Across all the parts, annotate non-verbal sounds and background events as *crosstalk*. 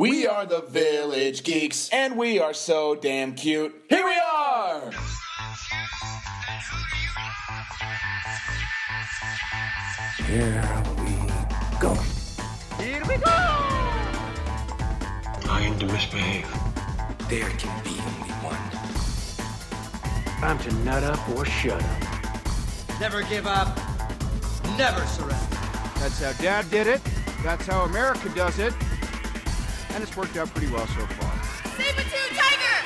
We are the Village Geeks, and we are so damn cute. Here we are! Here we go. Here we go! Time to misbehave. There can be only one. Time to nut up or shut up. Never give up. Never surrender. That's how Dad did it. That's how America does it. And it's worked out pretty well so far. Saber-tooth tiger!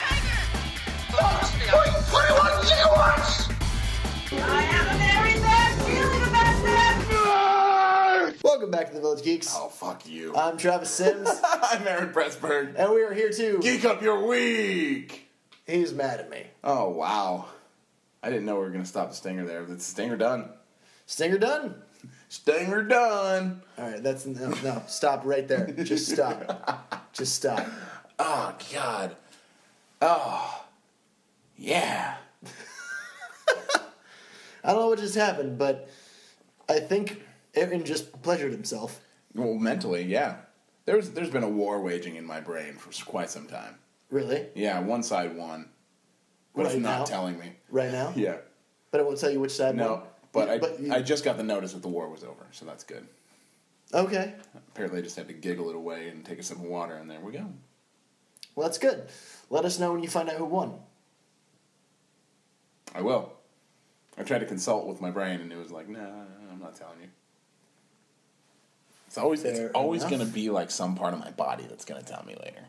I have a very bad feeling about that! Welcome back to the Village Geeks. Oh, fuck you. I'm Travis Sims, *laughs* I'm Aaron Pressburg. and we are here too. Geek up your week! He's mad at me. Oh, wow. I didn't know we were going to stop the stinger there. It's stinger done. Stinger done. Stinger done. All right, that's no, no. Stop right there. Just stop. *laughs* Just stop. Oh, God. Oh, yeah. *laughs* I don't know what just happened, but I think Aaron just pleasured himself. Well, mentally, yeah. There's there's been a war waging in my brain for quite some time. Really, Yeah, one side won, but it's Right not now? telling me. right now. Yeah, But it won't tell you which side. no, won. but I But you- I just got the notice that the war was over, so that's good. Okay. Apparently, I just had to giggle it away and take a sip of water, and there we go. Well, that's good. Let us know when you find out who won. I will. I tried to consult with my brain, and it was like, nah, I'm not telling you. It's always Fair it's always enough. gonna be like some part of my body that's gonna tell me later.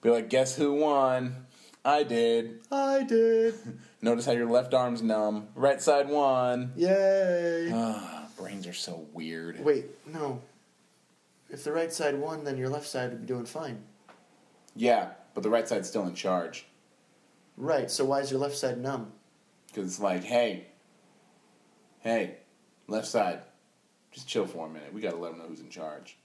Be like, guess who won? I did. I did. *laughs* Notice how your left arm's numb. Right side won. Yay. *sighs* *sighs* *sighs* Brains are so weird. Wait, no. If the right side won, then your left side would be doing fine. Yeah, but the right side's still in charge. Right. So why is your left side numb? Because it's like, hey, hey, left side, just chill for a minute. We got to let them know who's in charge.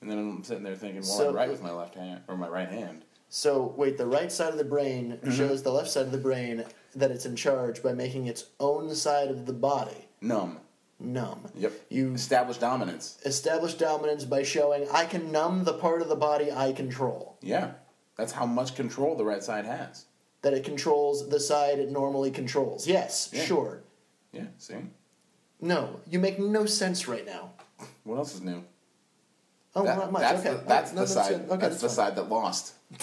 And then I'm sitting there thinking, well, So- I'm right with my left hand or my right hand. So wait, the right side of the brain Mm-hmm. shows the left side of the brain that it's in charge by making its own side of the body Numb. Numb. Yep. You establish dominance. establish dominance by showing I can numb the part of the body I control. Yeah, that's how much control the right side has. That it controls the side it normally controls. Yes, Yeah. sure. Yeah. See, No, you make no sense right now. what else is new? Oh, That- not much. That's okay, the, that's No, the side. Okay, that's, the side that lost. *laughs*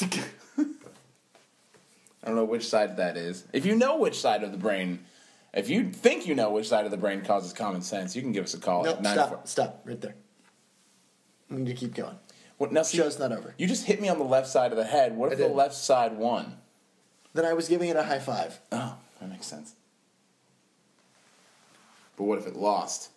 I don't know which side that is. If you know which side of the brain, if you think you know which side of the brain causes common sense, you can give us a call No, stop, stop, right there. We need to keep going. What, now, see, Show's not over. You just hit me on the left side of the head. What if the left side won? Then I was giving it a high five. Oh, that makes sense. But what if it lost?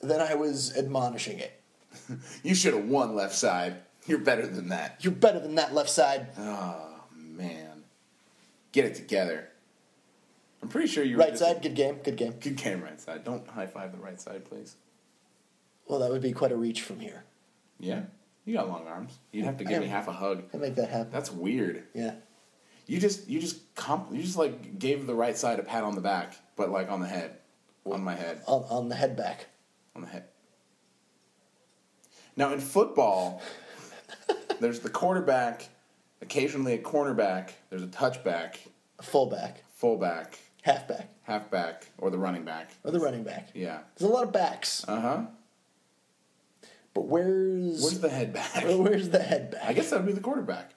Then I was admonishing it. *laughs* You should have won left side. You're better than that. You're better than that left side. Oh man, get it together. I'm pretty sure you were Right just- side, good game, good game. Good game, right side. Don't high five the right side, please. Well, that would be quite a reach from here. Yeah, you got long arms. You'd have to give me half a hug. I make that happen. That's weird. Yeah. You just you just comp you just like gave the right side a pat on the back, but like on the head, on my head, On, on the head back. on the head. Now in football, *laughs* there's the quarterback, occasionally a cornerback. There's a touchback, a Fullback. fullback, Halfback. halfback, or the running back. Or the running back. Yeah. There's a lot of backs. Uh huh. But where's Where's the head back? *laughs* where's the head back? I guess that would be the quarterback.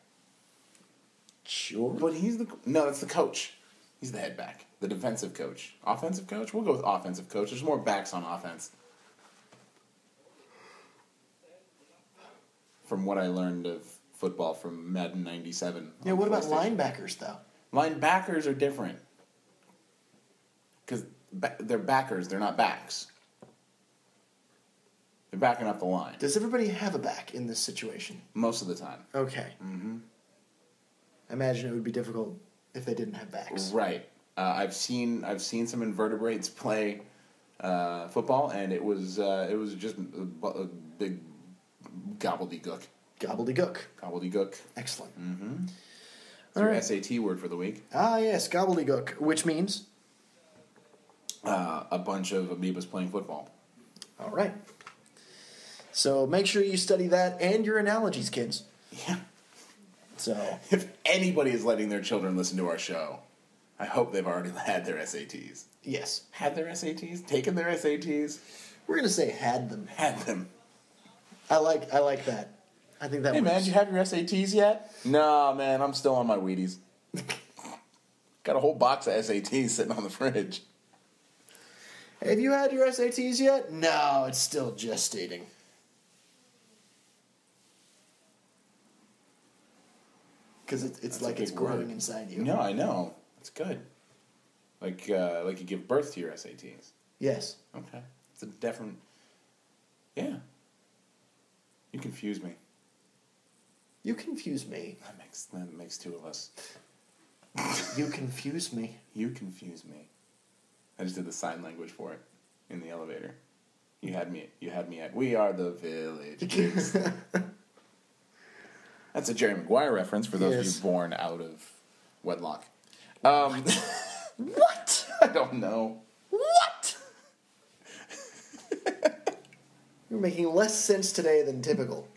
Sure. But he's the no, that's the coach. He's the head back, the defensive coach, offensive coach. We'll go with offensive coach. There's more backs on offense. From what I learned of football from Madden '97. Yeah, on what about PlayStation. linebackers though? Linebackers are different because ba- they're backers. They're not backs. They're backing up the line Does everybody have a back in this situation? most of the time. Okay. Mm-hmm. I imagine it would be difficult if they didn't have backs. Right. Uh, I've seen I've seen some invertebrates *laughs* play uh, football, and it was uh, it was just a, bu- a big gobbledygook. Gobbledygook. Gobbledygook. Excellent. It's your Alright. SAT word for the week. Ah, yes, gobbledygook, which means Uh, a bunch of amoebas playing football. all right. So make sure you study that and your analogies, kids. Yeah. So *laughs* If anybody is letting their children listen to our show, I hope they've already *laughs* had their SATs. yes, Had their SATs? Taken their SATs? we're gonna say had them. Had them. I like I like that. I think that Hey man, works. you have your SATs yet? Nah, man, I'm still on my Wheaties. *laughs* Got a whole box of SATs sitting on the fridge. Have you had your SATs yet? No, it's still gestating. Because it, it's That's like it's growing word. inside you. No, I know. It's good. Like uh, like you give birth to your SATs. Yes. Okay. It's a different. Yeah. You confuse me. You confuse me. That makes that makes two of us. You confuse me. You confuse me. I just did the sign language for it in the elevator. You had me. You had me at. We are the village. Geeks." *laughs* That's a Jerry Maguire reference for those of you born out of wedlock. Um, *laughs* what? I don't know. What? You're making less sense today than typical.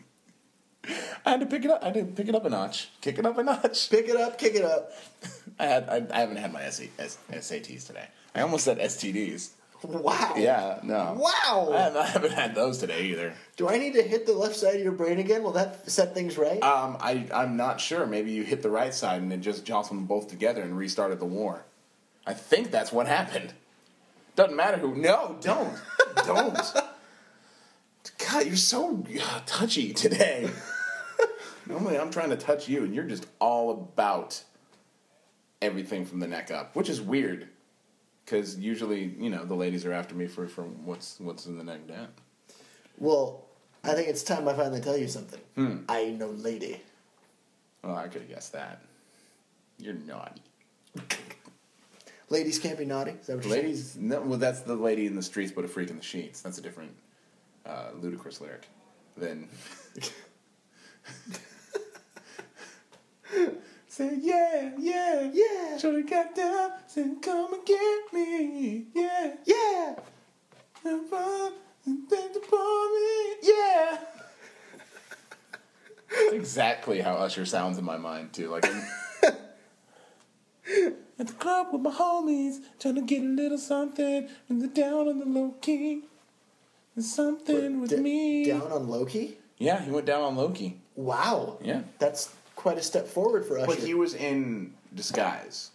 I had to pick it up. I had to pick it up a notch. Kick it up a notch. Pick it up, kick it up. *laughs* I had. I, I haven't had my SATs today. I almost said STDs. Wow. Yeah. No. Wow. I haven't, I haven't had those today either. Do I need to hit the left side of your brain again? Will that set things right? Um, I, I'm not sure. Maybe you hit the right side and it just jostled them both together and restarted the war. I think that's what happened. Doesn't matter who. No, don't. *laughs* don't. God, you're so uh, touchy today. Normally I'm trying to touch you and you're just all about everything from the neck up, which is weird. Because usually, you know, the ladies are after me for, for what's what's in the neck down. well, I think it's time I finally tell you something. Hmm. I ain't no lady. Well, I could have guessed that. You're naughty. Ladies can't be naughty. Is that what you're saying? Ladies, no, well, that's the lady in the streets, but a freak in the sheets. That's a different, uh, Ludacris lyric than. *laughs* *laughs* Say yeah, yeah, Yeah. Should've got down, said come and get me, yeah. Yeah. Yeah. That's exactly how Usher sounds in my mind too. Like *laughs* at the club with my homies, trying to get a little something, and they're down on the low key. There's something with D- me. Down on Loki? Yeah, he went down on Loki. Wow. Yeah. That's quite a step forward for Usher. But he was in disguise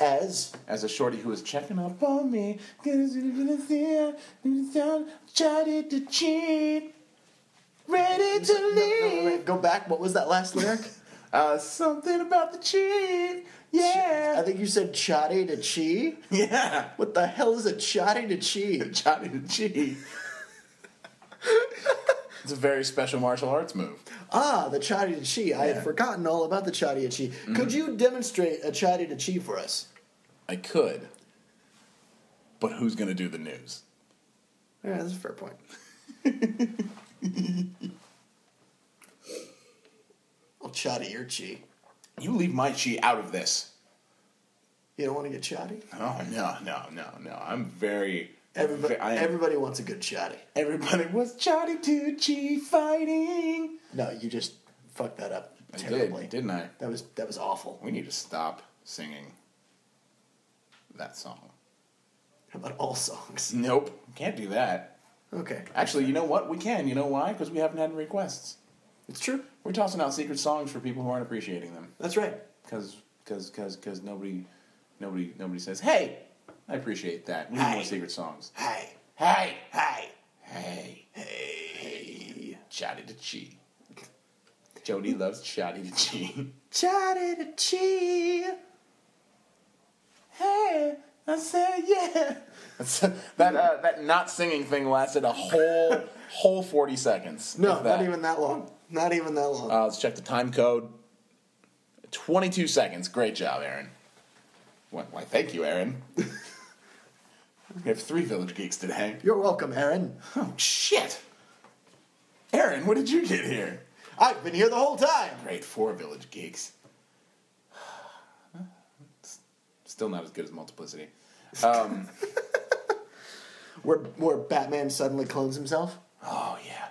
As as a shorty who was checking up on me. Tried to cheat. Ready to leave. go back. What was that last lyric? *laughs* Uh, something about the cheat. Yeah. I think you said chatty to chi. Yeah. What the hell is a chatty to chi? chatty the cheat. It's a very special martial arts move. Ah, the chotty to chi. I had forgotten all about the chotty to chi. Could you demonstrate a chotty to chi for us? I could. But who's going to do the news? Yeah, that's a fair point. *laughs* I'll chotty your chi. You leave my chi out of this. You don't want to get chatty? Oh, no, no, no, no. I'm very. Everybody, I everybody wants a good chotty. Everybody was Johnny Tucci fighting. No, you just fucked that up I terribly. did, didn't I? That was that was awful. We need to stop singing that song. How about all songs? Nope, can't do that. Okay, Actually, you know what? We can. You know why? Because we haven't had any requests. it's true. We're tossing out secret songs for people who aren't appreciating them. That's right. Because because because because nobody nobody nobody says, "Hey, I appreciate that." We need more secret songs. Hey, Hey, hey, hey, hey, Chatty to Chi. Jody loves Chatty to Chi. Chatty to chi. Hey, I said yeah. That uh, that not singing thing lasted a whole whole forty seconds. No, not even that long. Not even that long. Uh, let's check the time code. Twenty-two seconds. Great job, Aaron. Why thank you, Aaron. *laughs* we have three Village Geeks today. You're welcome, Aaron. Oh shit, Aaron, what did you get here? I've been here the whole time. Great, four Village Geeks. *sighs* Still not as good as Multiplicity. Um, *laughs* Where where Batman suddenly clones himself, oh yeah,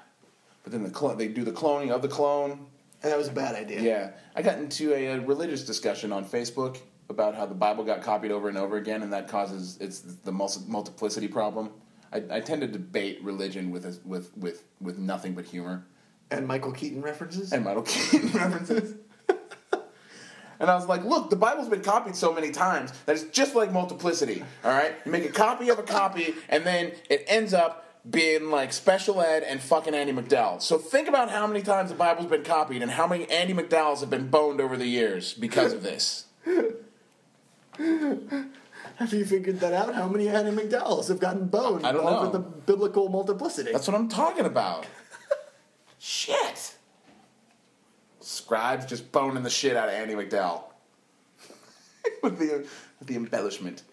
but then the clone, they do the cloning of the clone, and that was a bad idea. Yeah, I got into a, a religious discussion on Facebook about how the Bible got copied over and over again, and that causes it's the multiplicity problem. I, I tend to debate religion with a, with with with nothing but humor And Michael Keaton references. and Michael Keaton *laughs* references. And I was like, look, the Bible's been copied so many times that it's just like multiplicity. All right? You make a copy of a copy, and then it ends up being like special ed and fucking Andie MacDowell. So think about how many times the Bible's been copied and how many Andie MacDowells have been boned over the years because of this. *laughs* *laughs* Have you figured that out? How many Annie McDowells have gotten boned I don't know. the biblical multiplicity? That's what I'm talking about. *laughs* shit. Scribes just boning the shit out of Andie MacDowell. *laughs* with, the, with the embellishment.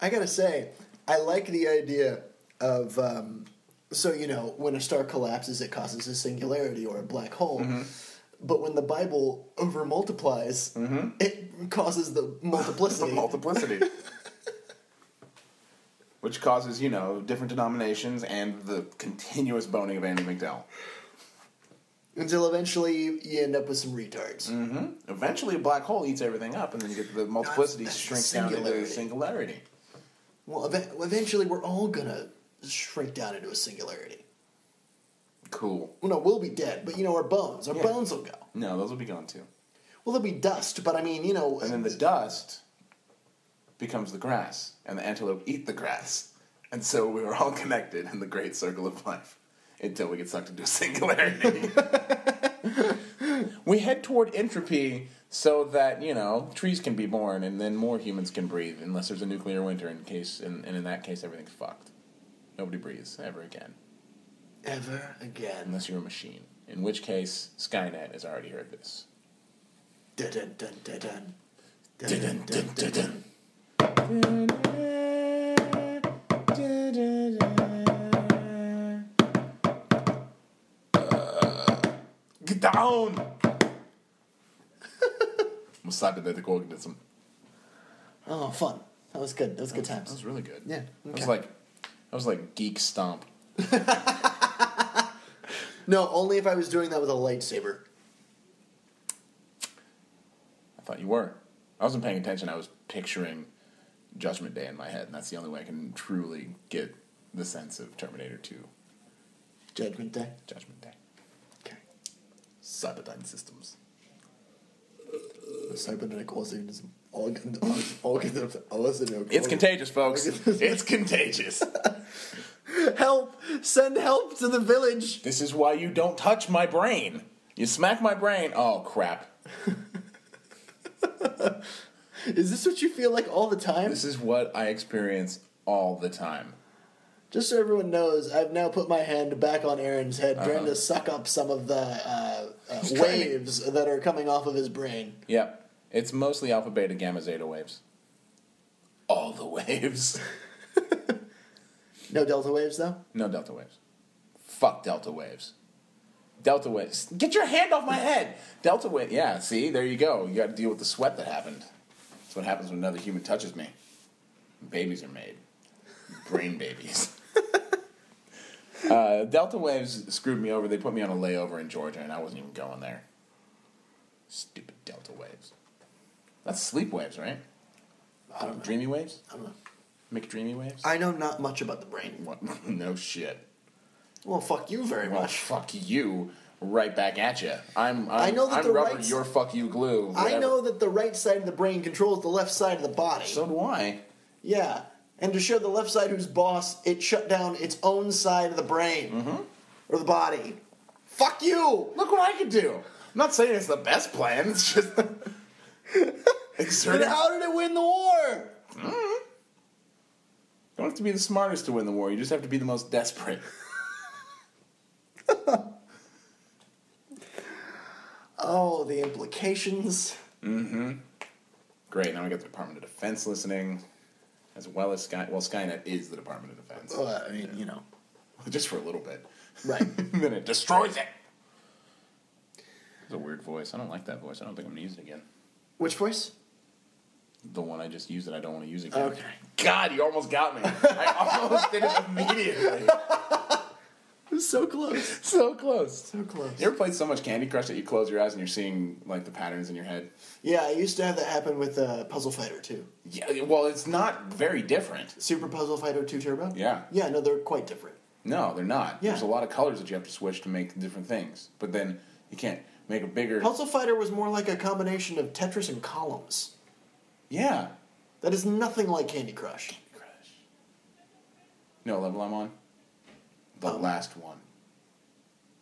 I gotta say, I like the idea of um, so you know when a star collapses, it causes a singularity or a black hole. Mm-hmm. But when the Bible over multiplies, it causes the multiplicity. the *laughs* multiplicity. Which causes, you know, different denominations and the continuous boning of Andie MacDowell. until eventually you end up with some retards. Eventually, a black hole eats everything up, and then you get the multiplicity shrinks down into singularity. singularity. Well, ev- eventually we're all gonna shrink down into a singularity. Cool. Well, no, we'll be dead, but you know our bones, our Yeah. bones will go. No, those will be gone too. Well, there'll be dust, but I mean, you know, And then the dust becomes the grass, and the antelope eat the grass. And so we were all *laughs* connected in the great circle of life until we get sucked into a singularity. *laughs* we head toward entropy so that, you know, trees can be born and then more humans can breathe, unless there's a nuclear winter in case and, and in that case everything's fucked. Nobody breathes ever again. Ever again. Unless you're a machine. In which case, Skynet has already heard this. Dun, dun, dun. Get down! I'm a cybernetic organism. Oh, fun. That was good. That was good times. That was really good. Yeah, That was like that was like geek stomp. No, only if I was doing that with a lightsaber. I thought you were. I wasn't paying attention. I was picturing Judgment Day in my head, and that's the only way I can truly get the sense of Terminator 2 Judgment Day. Judgment Day. Okay. Cyberdyne Systems. Cybernetic organism. Organ, organism. organism. It's contagious, folks. it's contagious. *laughs* Help! Send help to the village. This is why you don't touch my brain. You smack my brain. Oh crap. Is this what you feel like all the time? This is what I experience all the time. Just so everyone knows, I've now put my hand back on Aaron's head, trying Uh-huh. to suck up some of the uh, uh, He's trying to- waves that are coming off of his brain. Yep. It's mostly alpha, beta, gamma, zeta waves. All the waves. *laughs* No delta waves, though? No delta waves. Fuck delta waves. Delta waves. Get your hand off my head. Delta wave. Yeah, see, there you go. You got to deal with the sweat that happened. That's what happens when another human touches me. Babies are made. Brain babies. *laughs* uh, delta waves screwed me over. They put me on a layover in Georgia, and I wasn't even going there. Stupid delta waves. That's sleep waves, right? I don't know. Dreamy waves? I don't know. McDreamy waves? I know not much about the brain. What? *laughs* no shit. Well, fuck you very Well, much. fuck you. Right back at you. I'm. I'm I know that I'm the rubber. right- You're fuck you glue. I whatever. know that the right side of the brain controls the left side of the body. So do I. yeah. And to show the left side who's boss, it shut down its own side of the brain. Mm-hmm. Or the body. Fuck you! Look what I could do. I'm not saying it's the best plan. It's just *laughs* *laughs* Then exerting. how did it win the war? You don't have to be the smartest to win the war. You just have to be the most desperate. *laughs* Oh, the implications. Mm-hmm. Great. Now we got the Department of Defense listening, as well as Sky. Well, Skynet is the Department of Defense, Well, I mean, you know. *laughs* just for a little bit. Right. *laughs* then it destroys it. It's a weird voice. I don't like that voice. I don't think I'm gonna use it again. Which voice? The one I just used that I don't want to use again. Okay. God, you almost got me. I *laughs* almost did it immediately. was *laughs* so close. So close. So close. You ever played so much Candy Crush that you close your eyes and you're seeing like the patterns in your head? Yeah, I used to have that happen with uh, Puzzle Fighter 2. Yeah. Well, it's not very different. Super Puzzle Fighter 2 Turbo? Yeah. Yeah, no, they're quite different. No, they're not. Yeah. There's a lot of colors that you have to switch to make different things. But then you can't make a bigger. Puzzle Fighter was more like a combination of Tetris and columns. Yeah. That is nothing like Candy Crush. Crush. You know what level I'm on? The Um, last one.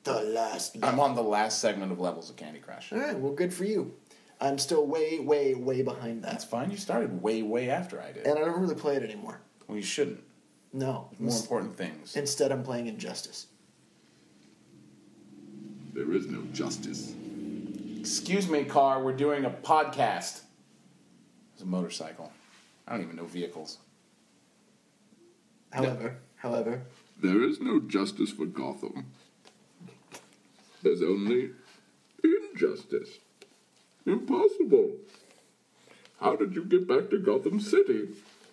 The last. I'm on the last segment of levels of Candy Crush. All right, well, good for you. I'm still way, way, way behind That's that. fine. You started way, way after I did. And I don't really play it anymore. well, you shouldn't. No. More Ins- important things. Instead, I'm playing Injustice. There is no justice. Excuse me, car. We're doing a podcast. It's a motorcycle. I don't even know vehicles. However, however, There is no justice for Gotham. There's only injustice. Impossible. How did you get back to Gotham City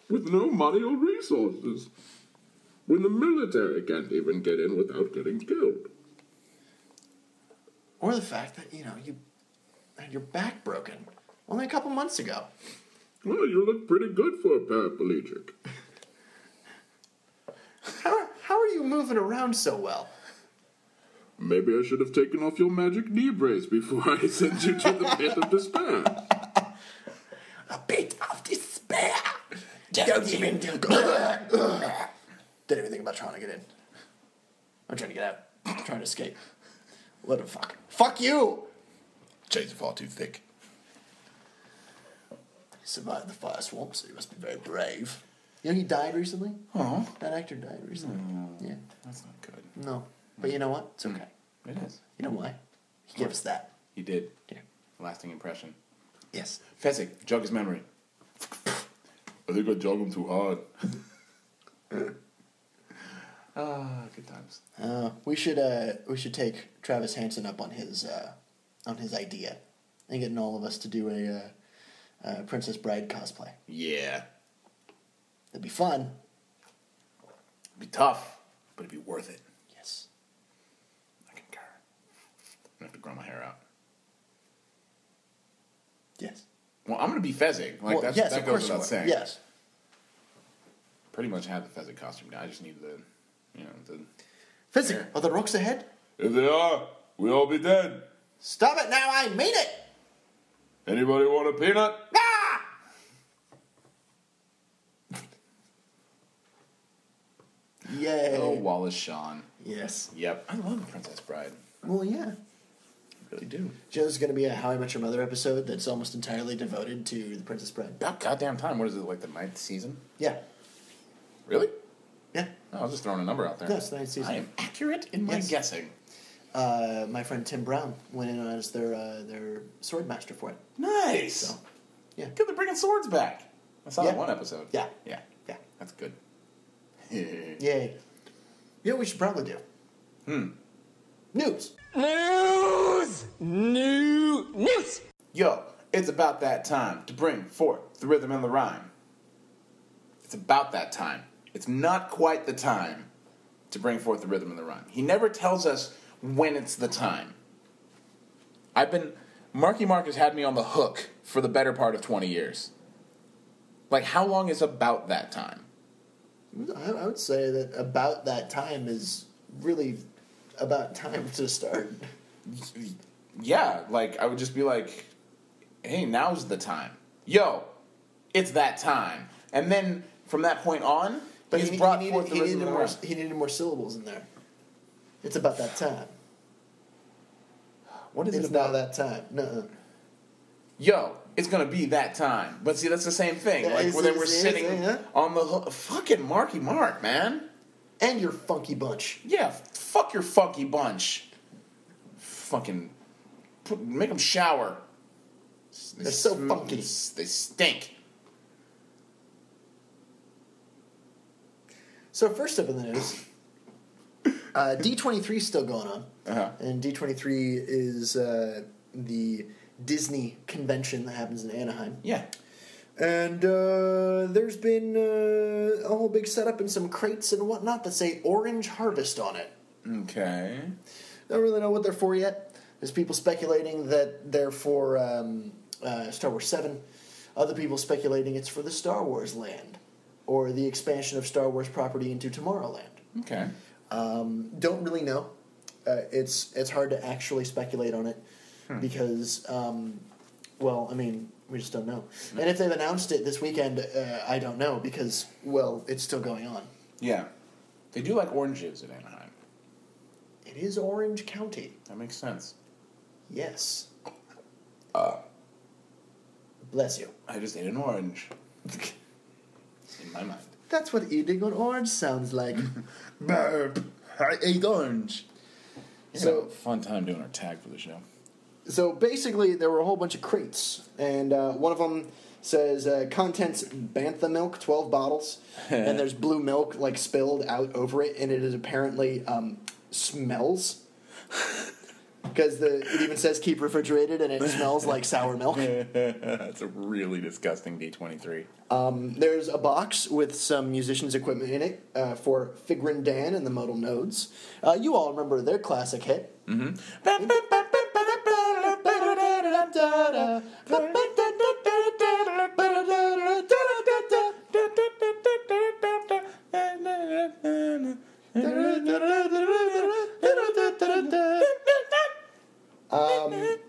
with no money or resources? When the military can't even get in without getting killed. or the fact that, you know, you had your back broken only a couple months ago. Well, you look pretty good for a paraplegic. How, how are you moving around so well? Maybe I should have taken off your magic knee brace before I sent you to the pit of despair. A pit of despair. Don't even do Didn't even think about trying to get in. I'm trying to get out. I'm trying to escape. Let him fuck. Fuck you! Chains are far too thick. He survived the fire swamp, so he must be very brave. You know, he died recently? Oh, That actor died recently. Yeah. that's not good. No. But you know what? It's okay. It is. You know why? He gave us that. He did. Yeah. Lasting impression. Yes. Fezzik, jog his memory. *laughs* I think I jog him too hard. *laughs* ah, good times. Uh, we should uh, we should take Travis Hansen up on his uh, on his idea and getting all of us to do a uh, Princess Bride cosplay. Yeah. It'd be fun. It'd be tough, but it'd be worth it. Yes. I concur. I'm gonna have to grow my hair out. Yes. Well, I'm gonna be Fezzik. Like well, that's, yes, that goes without saying. Yes. Pretty much have the Fezzik costume now. I just need the, you know, the. Here. Are the rocks ahead? If they are, we'll all be dead. Stop it now! I mean it. Anybody want a peanut? Ah! *laughs* Yay. Oh, Wallace Shawn. Yes. Yep. I love Princess Bride. Well, yeah. I really do. Do you know there's going to be a How I Met Your Mother episode that's almost entirely devoted to the Princess Bride? About goddamn time. What is it, like the ninth season? Yeah. Really? Yeah. Oh, I was just throwing a number out there. No, it's the ninth season. I am accurate in my Yes. guessing. Uh, my friend Tim Brown went in as their uh, their sword master for it. Nice. So, yeah. Good, they're bringing swords back. I saw that one episode. Yeah. Yeah. Yeah. That's good. *laughs* Yay. You know we should probably do? Hmm. News. News! New news! Yo, it's about that time to bring forth the rhythm and the rhyme. It's about that time. It's not quite the time to bring forth the rhythm and the rhyme. He never tells us when it's the time. I've been. Marky Mark has had me on the hook for the better part of 20 years. Like, how long is about that time? I, would say that about that time is really about time to start. Yeah, like, I would just be like, hey, now's the time. Yo, it's that time. And then from that point on, But he's he, brought he, forth needed, the he, needed more, he needed more syllables in there. It's about that time. What is It's it now about? that time. No. Yo, it's gonna be that time. But see, that's the same thing. Yeah, like, it's- where then we're it's- sitting it's- yeah. on the hook. Fucking Marky Mark, man. And your funky bunch. Yeah, fuck your funky bunch. Fucking put, make them shower. They They're so sm- funky. They stink. So first up in the news, uh, D23 is still going on. Uh-huh. And D23 is uh, the Disney convention that happens in Anaheim. Yeah. And uh, there's been uh, a whole big setup and some crates and whatnot that say Orange Harvest on it. Okay. Don't really know what they're for yet. There's people speculating that they're for um, uh, Star Wars 7. Other people speculating it's for the Star Wars land or the expansion of Star Wars property into Tomorrowland. Okay. Um, don't really know. Uh, it's it's hard to actually speculate on it because, um, well, I mean, we just don't know. And if they've announced it this weekend, uh, I don't know because, well, it's still going on. Yeah. They do like oranges at Anaheim. It is Orange County. That makes sense. Yes. Uh, Bless you. I just ate an orange. *laughs* In my mind. That's what eating an orange sounds like. *laughs* *laughs* Burp. I ate orange. So- So fun time doing our tag for the show. So basically, there were a whole bunch of crates, and uh, one of them says uh, contents bantha milk, twelve bottles, *laughs* and there's blue milk like spilled out over it, and it is apparently um, smells. Because the it even says keep refrigerated, and it smells like sour milk. *laughs* That's a really disgusting D23. Um, there's a box with some musicians' equipment in it uh, for Figrin D'an and the Modal Nodes. Uh, you all remember their classic hit. Um,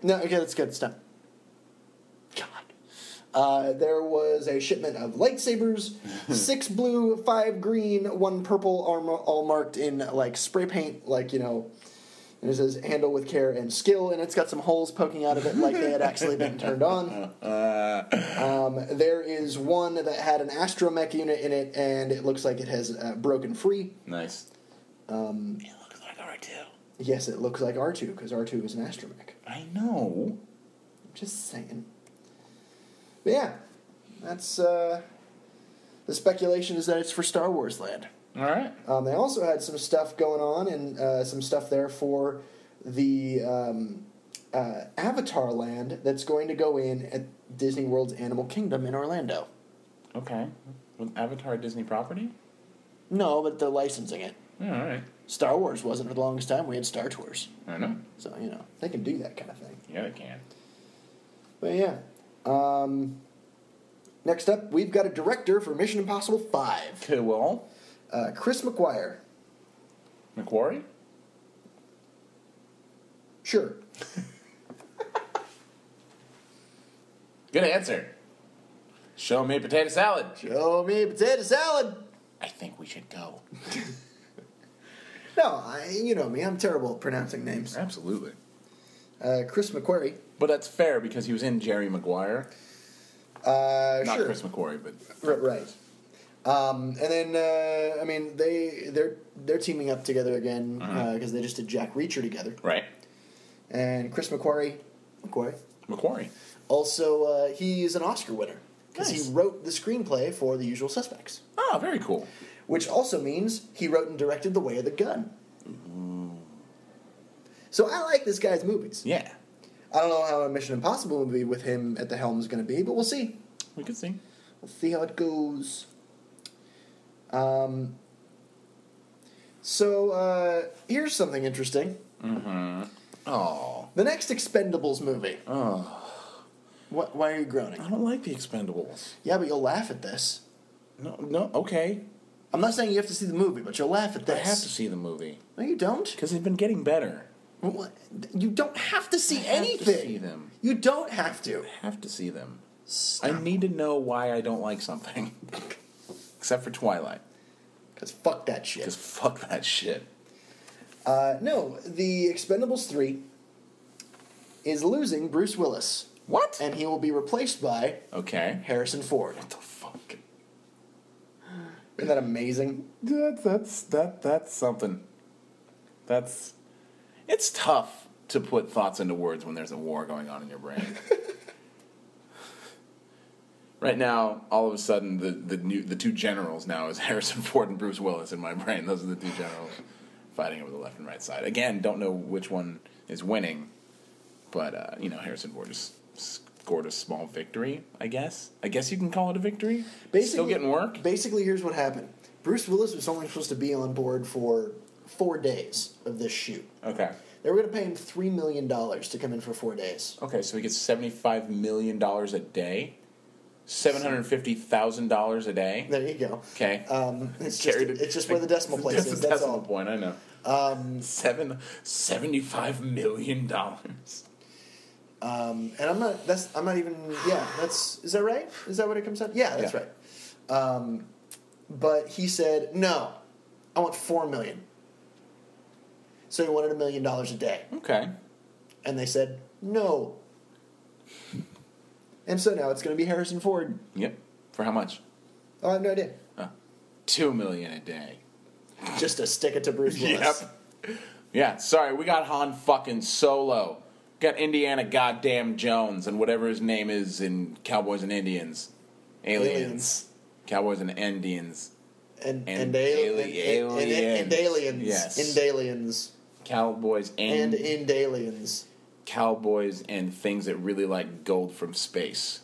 no, okay, that's good. Stop. God. Uh, there was a shipment of lightsabers, *laughs* six blue, five green, one purple, all, all marked in like spray paint, like you know. And it says "handle with care and skill," and it's got some holes poking out of it, like they had actually been *laughs* turned on. Um, there is one that had an astromech unit in it, and it looks like it has uh, broken free. Nice. Um, It looks like R2. yes, it looks like R two because R two is an astromech. I know. I'm just saying. But yeah, that's uh, the speculation is that it's for Star Wars Land. All right. Um, they also had some stuff going on and uh, some stuff there for the um, uh, Avatar Land that's going to go in at Disney World's Animal Kingdom in Orlando. Okay. With Avatar Disney property? No, but they're licensing it. Yeah, all right. Star Wars wasn't for the longest time. We had Star Tours, I know. so you know they can do that kind of thing. Yeah, they can. But yeah. Um, next up, we've got a director for Mission Impossible Five, Cool. uh, Chris McGuire. McQuarrie? Sure. *laughs* Good answer. Show me potato salad. Show me potato salad. I think we should go. *laughs* No, I, you know me. I'm terrible at pronouncing names. Absolutely. Uh, Chris McQuarrie. But that's fair because he was in Jerry Maguire. Uh, Not sure. Chris McQuarrie, but R- right. Um, and then uh, I mean they they're they're teaming up together again because they just did Jack Reacher together. right. And Chris McQuarrie, McQuarrie McQuarrie. also uh, he's an Oscar winner because Nice. he wrote the screenplay for The Usual Suspects, Oh, very cool. Which also means he wrote and directed The Way of the Gun. So I like this guy's movies. Yeah. I don't know how a Mission Impossible movie with him at the helm is going to be, but we'll see. We could see. We'll see how it goes. Um, so uh, here's something interesting: Oh. the next Expendables movie. Oh. What? Why are you groaning? I don't like the Expendables. Yeah, but you'll laugh at this. No, no, okay. I'm not saying you have to see the movie, but you'll laugh at I this. have to see the movie No, you don't. because they've been getting better. What? You don't have to see I have to anything. see them. You don't have to. I have to see them. I need to know why I don't like something. *laughs* Except for Twilight. Because fuck that shit. Because fuck that shit. Uh, no, the Expendables 3 is losing Bruce Willis, What? and he will be replaced by okay. Harrison Ford. What the? Isn't that amazing? That, that's that that's something. That's it's tough to put thoughts into words when there's a war going on in your brain. *laughs* right now, all of a sudden, the the new the two generals now is Harrison Ford and Bruce Willis in my brain. Those are the two generals fighting over the left and right side. Again, don't know which one is winning, but uh, you know Harrison Ford just scored a small victory. I guess. I guess you can call it a victory. Still getting work. Basically, here's what happened. Bruce Willis was only supposed to be on board for four days of this shoot. Okay. They were going to pay him three million dollars to come in for four days. Okay, so he gets seventy-five million dollars a day, seven hundred fifty thousand dollars a day. There you go. Okay. Um, it's just Carried it's just where the decimal place *laughs* That's is. That's decimal all. point. I know. Um, Seven seventy-five million dollars. Um, and I'm not. That's. I'm not even. Yeah. That's. Is that right? Is that what it comes out? Yeah. That's Yeah. right. Um, but he said no. I want four million. So he wanted a million dollars a day, Okay. and they said no. And so now it's going to be Harrison Ford. Yep. For how much? Oh, I have no idea. Two million a day. Just to stick it to Bruce *laughs* Willis. Yep. Yeah. Sorry, we got Han fucking Solo. Got Indiana goddamn Jones and whatever his name is in Cowboys and Indians, aliens, Aliens. Cowboys and Indians, And And and, ali- and, and, and, and aliens. Yes. And aliens. Cowboys And and, aliens. Cowboys and things that really like gold from space.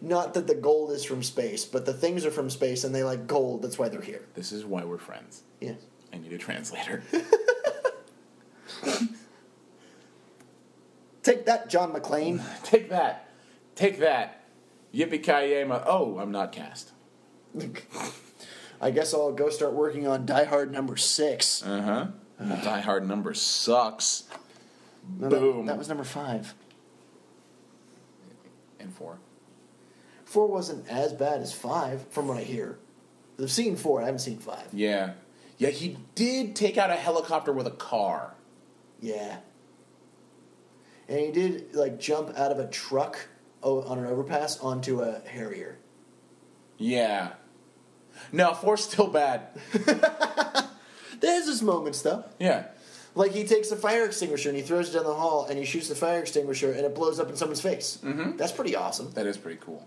Not that the gold is from space, but the things are from space and they like gold. That's why they're here. This is why we're friends. Yes. I need a translator. *laughs* Take that, John McClane. *sighs* Take that. Take that. Yippee ki Oh, I'm not cast. *laughs* I guess I'll go start working on Die Hard number six. Uh huh. Die Hard number sucks. No, that- boom. That, was number five. And four. Four wasn't as bad as five, from what I hear. I've seen four. I haven't seen five. Yeah. Yeah, he did take out a helicopter with a car. Yeah. And he did like jump out of a truck o- on an overpass onto a Harrier. Yeah. No, four's still bad. *laughs* There's his moments though. Yeah. Like he takes a fire extinguisher and he throws it down the hall and he shoots the fire extinguisher and it blows up in someone's face. Mm-hmm. That's pretty awesome. That is pretty cool.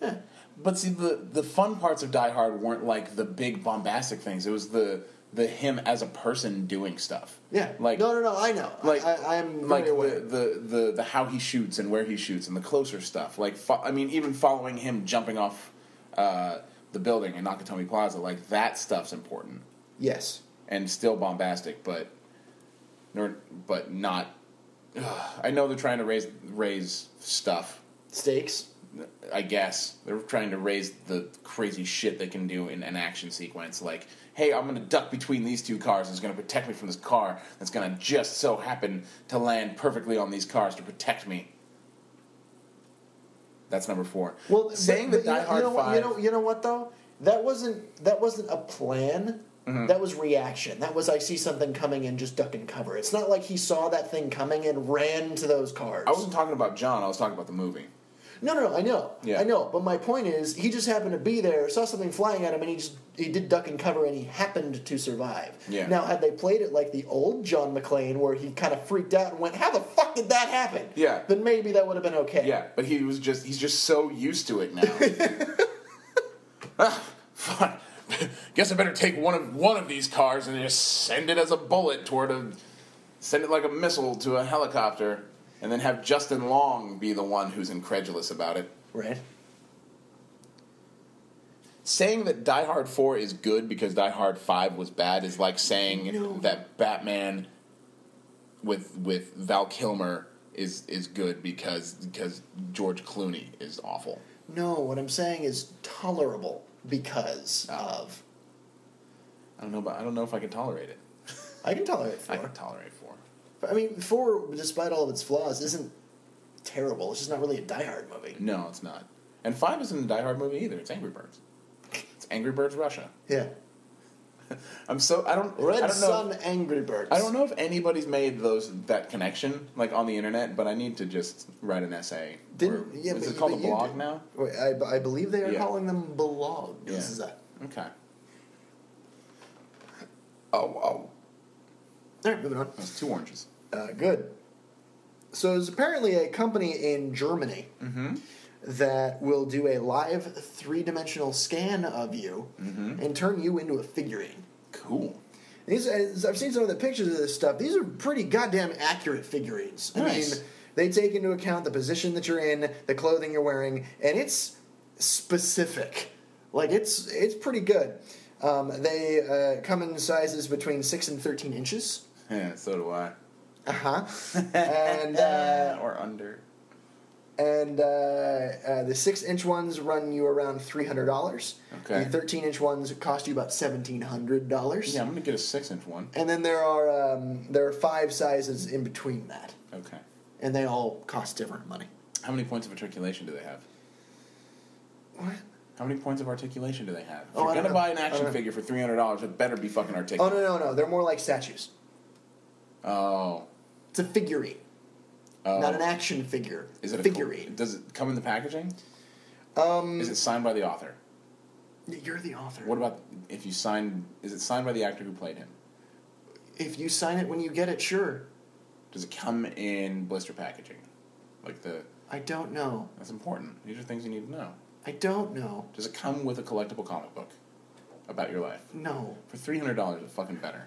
Yeah. But see, the the fun parts of Die Hard weren't like the big bombastic things. It was the the him as a person doing stuff. Yeah. Like no, no, no. I know. like I, I'm very like aware. the, the the the how he shoots and where he shoots and the closer stuff. Like fo- I mean, even following him jumping off uh, the building in Nakatomi Plaza, like that stuff's important yes. and still bombastic, but nor but not. I know they're trying to raise raise stuff. Stakes. I guess they're trying to raise the crazy shit they can do in an action sequence. Like, hey, I'm gonna duck between these two cars. and It's gonna protect me from this car. That's gonna just so happen to land perfectly on these cars to protect me. That's number four. Well, saying but, that but Die Hard you know, Five. You know, you know what though? That wasn't that wasn't a plan. Mm-hmm. That was reaction. That was I see something coming and just duck and cover. It's not like he saw that thing coming and ran to those cars. I wasn't talking about John. I was talking about the movie. No, no, no. I know. Yeah. I know. But my point is, he just happened to be there, saw something flying at him, and he just he did duck and cover, and he happened to survive. Yeah. Now, had they played it like the old John McClane, where he kind of freaked out and went, "How the fuck did that happen?" Yeah. Then maybe that would have been okay. Yeah, but he was just he's just so used to it now. *laughs* ah, fine. *laughs* Guess I better take one of one of these cars and just send it as a bullet toward a send it like a missile to a helicopter and then have Justin Long be the one who's incredulous about it. Right. Saying that Die Hard 4 is good because Die Hard 5 was bad is like saying No. that Batman with with Val Kilmer is is good because because George Clooney is awful. No, what I'm saying is tolerable because Oh. of. I don't know, but I don't know if I can tolerate it. I can tolerate *laughs* I four. can tolerate. I mean, four, despite all of its flaws, isn't terrible. It's just not really a Die Hard movie. No, it's not. And five isn't a Die Hard movie either. It's Angry Birds. It's Angry Birds Russia. Yeah. *laughs* I'm so I don't Red I don't know. Sun, Angry Birds. I don't know if anybody's made those that connection like on the internet, but I need to just write an essay. Didn't, Or- yeah, is but, it called a blog did. now? Wait, I, I believe they are Yeah. calling them blogs. Yeah. Okay. Oh, oh, All right, moving on. that's two oranges. Uh, good. So there's apparently a company in Germany Mm-hmm. that will do a live three-dimensional scan of you Mm-hmm. and turn you into a figurine. Cool. These, as I've seen some of the pictures of this stuff. These are pretty goddamn accurate figurines. I Nice. mean, they take into account the position that you're in, the clothing you're wearing, and it's specific. Like it's it's pretty good. Um, they uh, come in sizes between six and thirteen inches. Yeah, *laughs* so do I. Uh huh. *laughs* and uh, or under. and uh, uh, the six inch ones run you around three hundred dollars. Okay. The thirteen inch ones cost you about seventeen hundred dollars. Yeah, I'm gonna get a six inch one. And then there are um, there are five sizes in between that, Okay. and they all cost different money. How many points of articulation do they have? What? How many points of articulation do they have? If Oh, you're gonna know. buy an action figure for three hundred dollars, it better be fucking Oh articulate. no no no! They're more like statues. Oh. It's a figurine, Oh. not an action figure. Is it a figurine? Does it come in the packaging? Um, Is it signed by the author? you're the author. What about if you sign? Is it signed by the actor who played him? if you sign it when you get it? Sure. Does it come in blister packaging? Like the I don't know. that's important. These are things you need to know. I don't know. Does it come with a collectible comic book about your life? No. For three hundred dollars, it's fucking better.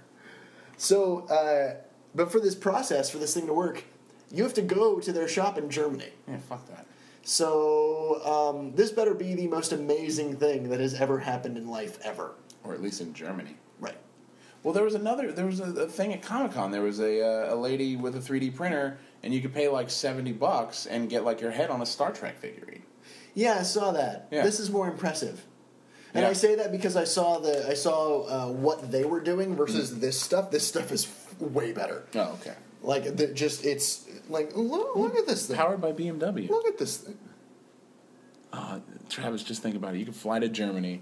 So, uh, but for this process, for this thing to work, you have to go to their shop in Germany. Yeah, fuck that. So, um, this better be the most amazing thing that has ever happened in life ever. Or at least in Germany. Right. Well, there was another. There was a, a thing at Comic Con. There was a uh, a lady with a 3D printer, and you could pay like seventy bucks and get like your head on a Star Trek figurine. Yeah, I saw that. Yeah. This is more impressive. And Yeah. I say that because I saw the I saw uh, what they were doing versus Mm-hmm. this stuff. This stuff is f- way better. Oh, okay. Like the, just it's like look, look at this thing. Powered by BMW. Look at this thing. Uh, Travis, just think about it. You could fly to Germany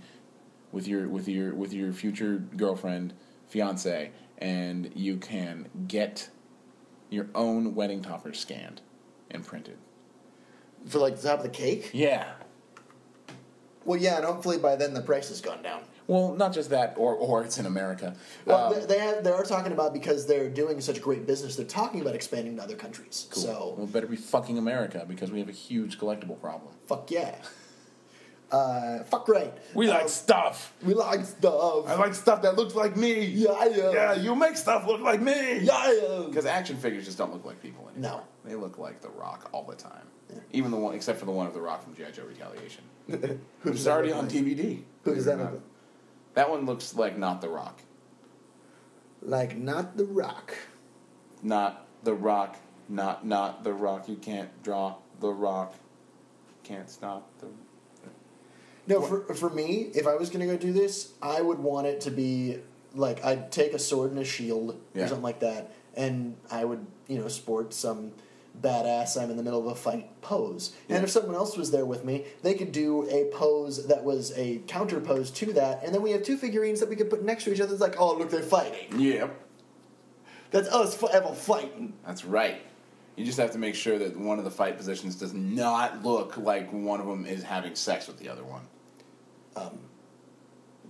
with your with your with your future girlfriend, fiance, and you can get your own wedding topper scanned and printed. For like the top of the cake. Yeah. Well, yeah, and hopefully by then the price has gone down. Well, not just that, or or it's in America. Well, Um, they, they, have, they are talking about because they're doing such great business. They're talking about expanding to other countries. cool. So well, better be fucking America because we have a huge collectible problem. fuck yeah. Uh, fuck right. We like Um, stuff. we like stuff. I like stuff that looks like me. yeah, yeah, Yeah, you make stuff look like me. yeah, yeah. Because action figures just don't look like people anymore. No. They look like The Rock all the time. Even the one, except for the one of The Rock from G.I. Joe Retaliation. *laughs* Who Which is already on like? DVD. Who does that believe it or look not. That one looks like not The Rock. Like not the Rock. Not The Rock. Not not The Rock. You can't draw The Rock. Can't stop the. No, for for me, if I was gonna go do this, I would want it to be like I'd take a sword and a shield Yeah. or something like that, and I would you know sport some badass I'm in the middle of a fight pose. And if someone else was there with me, they could do a pose that was a counter pose to that, and then we have two figurines that we could put next to each other. It's like, oh look, they're fighting. Yep. That's us forever fighting. That's right. You just have to make sure that one of the fight positions does not look like one of them is having sex with the other one. Um,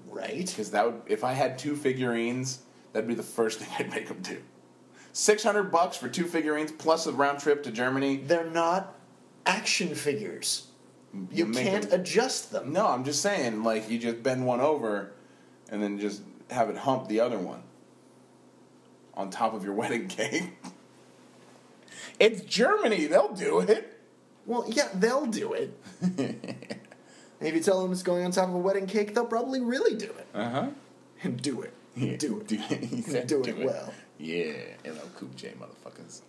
right? Because that would, if I had two figurines, that'd be the first thing *laughs* I'd make them do. Six hundred bucks for two figurines plus a round trip to Germany. They're not action figures. You make can't them- adjust them. No, I'm just saying, like you just bend one over, and then just have it hump the other one on top of your *laughs* wedding cake. it's Germany; they'll do it. Well, yeah, they'll do it. *laughs* And if you tell them it's going on top of a wedding cake, they'll probably really do it. Uh huh. And do it. *laughs* Do it. Do, *laughs* he said Do it well. Yeah, LL Cool J, motherfuckers.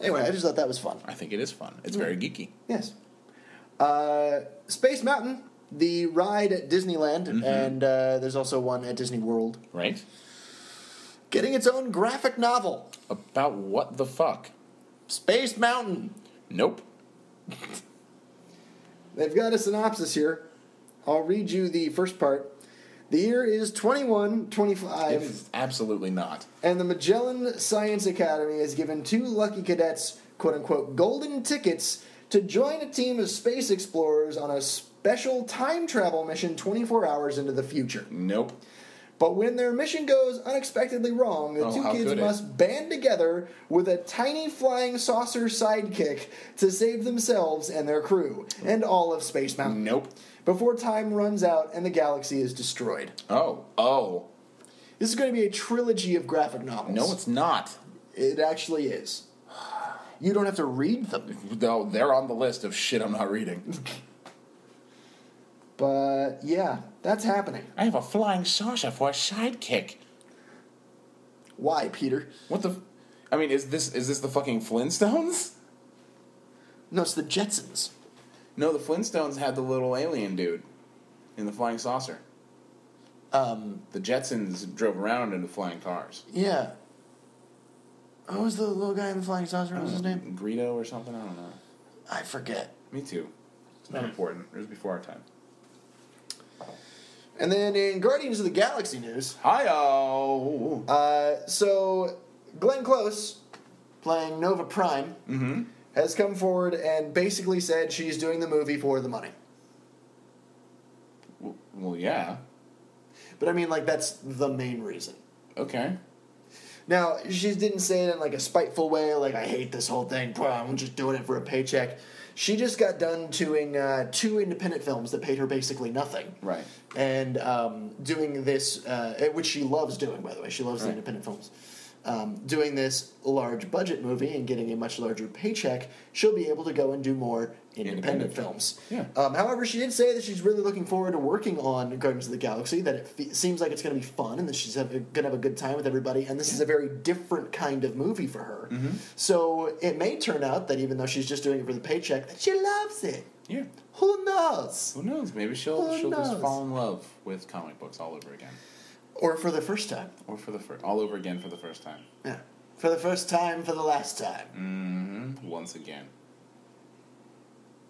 Anyway, I just thought that was fun. I think it is fun. It's very geeky. Yes. Uh, Space Mountain, the ride at Disneyland, and uh, there's also one at Disney World, Right? getting its own graphic novel. About what the fuck? Space Mountain. Nope. *laughs* They've got a synopsis here. I'll read you the first part. The year is 2125. It is absolutely not. And the Magellan Science Academy has given two lucky cadets, quote unquote, golden tickets to join a team of space explorers on a special time travel mission 24 hours into the future. Nope. But when their mission goes unexpectedly wrong, the Oh, two kids must band together with a tiny flying saucer sidekick to save themselves and their crew, and all of Space Mountain. Nope. Before time runs out and the galaxy is destroyed. Oh. Oh. This is going to be a trilogy of graphic novels. No, it's not. It actually is. *sighs* You don't have to read them. *laughs* No, they're on the list of shit I'm not reading. *laughs* But yeah, that's happening. I have a flying saucer for a sidekick. Why, Peter? What the? F- I mean, is this is this the fucking Flintstones? No, it's the Jetsons. No, the Flintstones had the little alien dude in the flying saucer. Um, The Jetsons drove around in the flying cars. yeah. What was the little guy in the flying saucer? What was his Uh, name? Greedo or something? I don't know. I forget. Me too. It's not important. It was before our time. And then in Guardians of the Galaxy news, Hi-oh! uh, so Glenn Close, playing Nova Prime, Mm-hmm. has come forward and basically said she's doing the movie for the money. Well, well, yeah. But I mean, like, that's the main reason. Okay. Now, she didn't say it in like a spiteful way, like, I hate this whole thing, bro, I'm just doing it for a paycheck. She just got done doing uh, two independent films that paid her basically nothing. Right. And um, doing this, uh, which she loves doing, by the way. She loves the independent films. Um, doing this large budget movie and getting a much larger paycheck, she'll be able to go and do more independent, Independent films. Yeah. Um, however, she did say that she's really looking forward to working on Guardians of the Galaxy. That it fe- seems like it's going to be fun, and that she's going to have a good time with everybody. And this is a very different kind of movie for her. Mm-hmm. So it may turn out that even though she's just doing it for the paycheck, that she loves it. Yeah. Who knows? Who knows? Maybe she'll Who she'll knows? just fall in love with comic books all over again, Or for the first time. or for the first all over again for the first time. Yeah. For the first time, for the last time. Mm-hmm. Once again.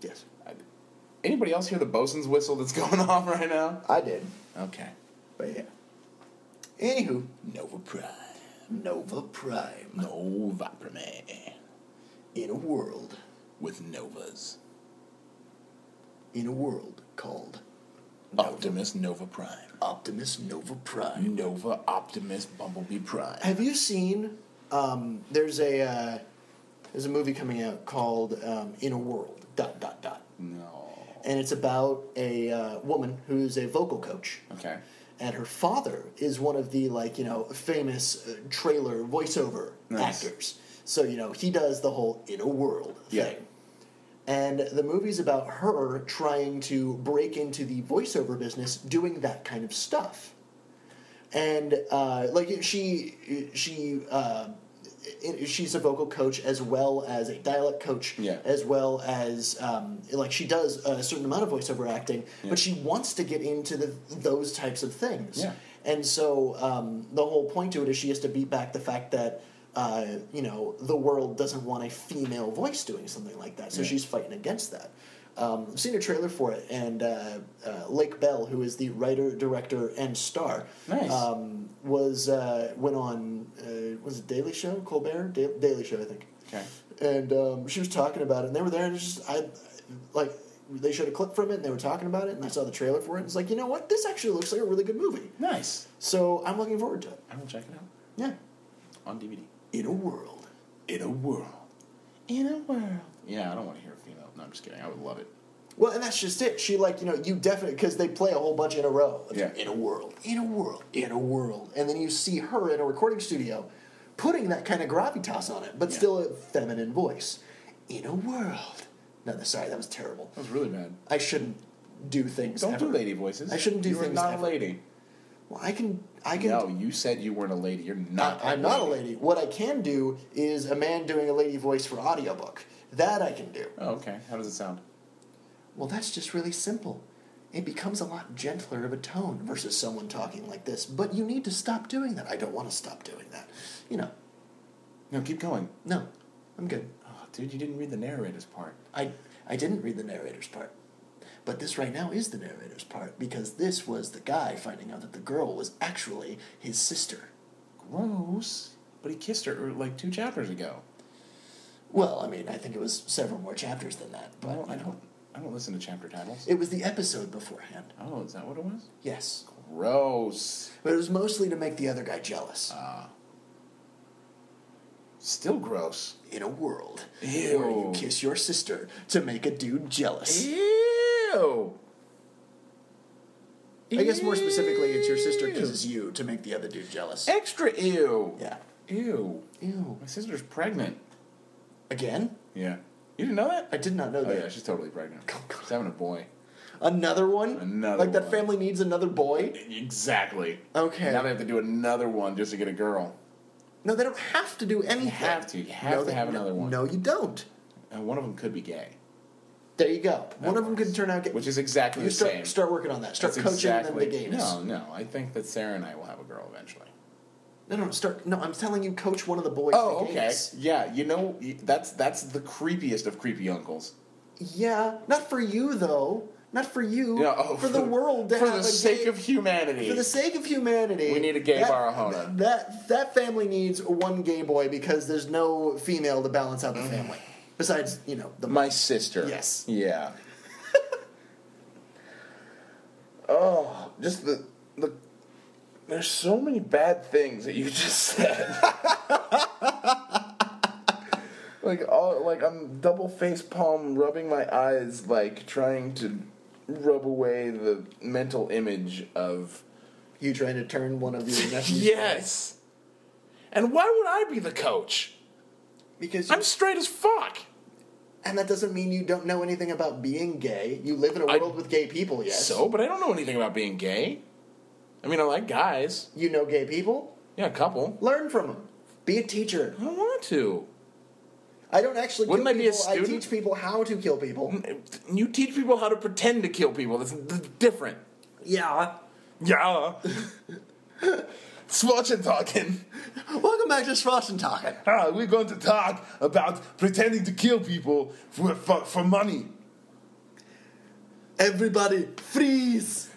Yes. I, anybody else hear the bosun's whistle that's *laughs* going off right now? I did. Okay. But yeah. Anywho, Nova Prime. Nova Prime. Nova Prime. In a world. With Novas. In a world called Optimus Nova Prime. Optimus Nova Prime. Nova Optimus Bumblebee Prime. Have you seen? Um, there's a uh, there's a movie coming out called um, In a World. Dot dot dot. No. And it's about a uh, woman who's a vocal coach. Okay. and her father is one of the like you know famous uh, trailer voiceover Nice. actors. So you know he does the whole in a world Yeah. thing. And the movie's about her trying to break into the voiceover business doing that kind of stuff. And uh, like she she uh, she's a vocal coach as well as a dialect coach Yeah. as well as um, like she does a certain amount of voiceover acting, but she wants to get into the, those types of things. Yeah. And so um, the whole point to it is she has to beat back the fact that uh, you know the world doesn't want a female voice doing something like that. So Yeah. she's fighting against that. Um, I've seen a trailer for it, and uh, uh, Lake Bell, who is the writer, director, and star, Nice. um, was uh, went on uh, was it Daily Show, Colbert, da- Daily Show, I think Okay. and um, she was talking about it, and they were there, and just I like they showed a clip from it, and they were talking about it, and I saw the trailer for it, and it's like you know what, this actually looks like a really good movie, Nice. so I'm looking forward to it. I will check it out Yeah, on DVD. In a world, In a world. In a world. Yeah, I don't want to hear a female. No, I'm just kidding. I would love it. well, and that's just it. She like you know you definitely because they play a whole bunch in a row. Yeah. in a world, in a world, in a world, and then you see her in a recording studio, putting that kind of gravitas on it, but Yeah. still a feminine voice, in a world. No, sorry, that was terrible. That was really bad. I shouldn't do things. Don't ever. do lady voices. I shouldn't do you things You're not ever. a lady. Well, I can. I can. No, you said you weren't a lady. You're not. I, am not a lady. What I can do is a man doing a lady voice for audiobook. That I can do. Oh, okay. How does it sound? Well, that's just really simple. It becomes a lot gentler of a tone versus someone talking like this. But you need to stop doing that. I don't want to stop doing that. You know, No, keep going. no, I'm good. Oh, dude, you didn't read the narrator's part. I I didn't read the narrator's part. But this right now is the narrator's part because this was the guy finding out that the girl was actually his sister. Gross. But he kissed her like two chapters ago. Well, I mean, I think it was several more chapters than that, but Well, I don't. I don't listen to chapter titles. It was the episode beforehand. oh, is that what it was? Yes. Gross. But it was mostly to make the other guy jealous. Ah. Still gross. in a world Ew. where you kiss your sister to make a dude jealous. Ew. I guess more specifically, it's your sister kisses you to make the other dude jealous. Extra ew. Yeah. Ew. Ew. My sister's pregnant. Again? Yeah. You didn't know that? I did not know Oh that. yeah, she's totally pregnant. *laughs* Oh, God. She's having a boy. Another one? Another Like that one. family needs another boy? Exactly. Okay. Now they have to do another one just to get a girl. No, they don't have to do anything. have to. You have No, to they- have no- another one. No, you don't. And one of them could be gay. There you go. One of them could turn out gay. Which is exactly you the start same. start working on that. Start That's coaching exactly, them to gayness. No, no. I think that Sarah and I will have a girl eventually. no, no, start. No, I'm telling you, coach one of the boys. Oh, okay. gayness. Yeah, you know that's that's the creepiest of creepy uncles. Yeah, not for you though. Not for you. Yeah, oh, for the world. For the sake gay- of humanity. For the sake of humanity, We need a gay that, Barahona. That that family needs one gay boy because there's no female to balance out the mm. family. Besides, you know, the My sister. Yes. Yeah. *laughs* oh, just the the. There's so many bad things that you *laughs* just said. *laughs* like all like I'm double face palm rubbing my eyes, like trying to rub away the mental image of you trying to turn one of your nephews. yes. And why would I be the coach? Because I'm straight as fuck. and that doesn't mean you don't know anything about being gay. You live in a world with gay people. Yes. So, but I don't know anything about being gay. I mean, I like guys. you know gay people. Yeah, a couple. Learn from them. Be a teacher. I don't want to. I don't actually Wouldn't I be a people. I teach people how to kill people. You teach people how to pretend to kill people. That's different. Yeah. Yeah. *laughs* Swatch and talking. *laughs* Welcome back to Sprossen Talking. Ah, we're going to talk about pretending to kill people for, for, for money. Everybody, freeze.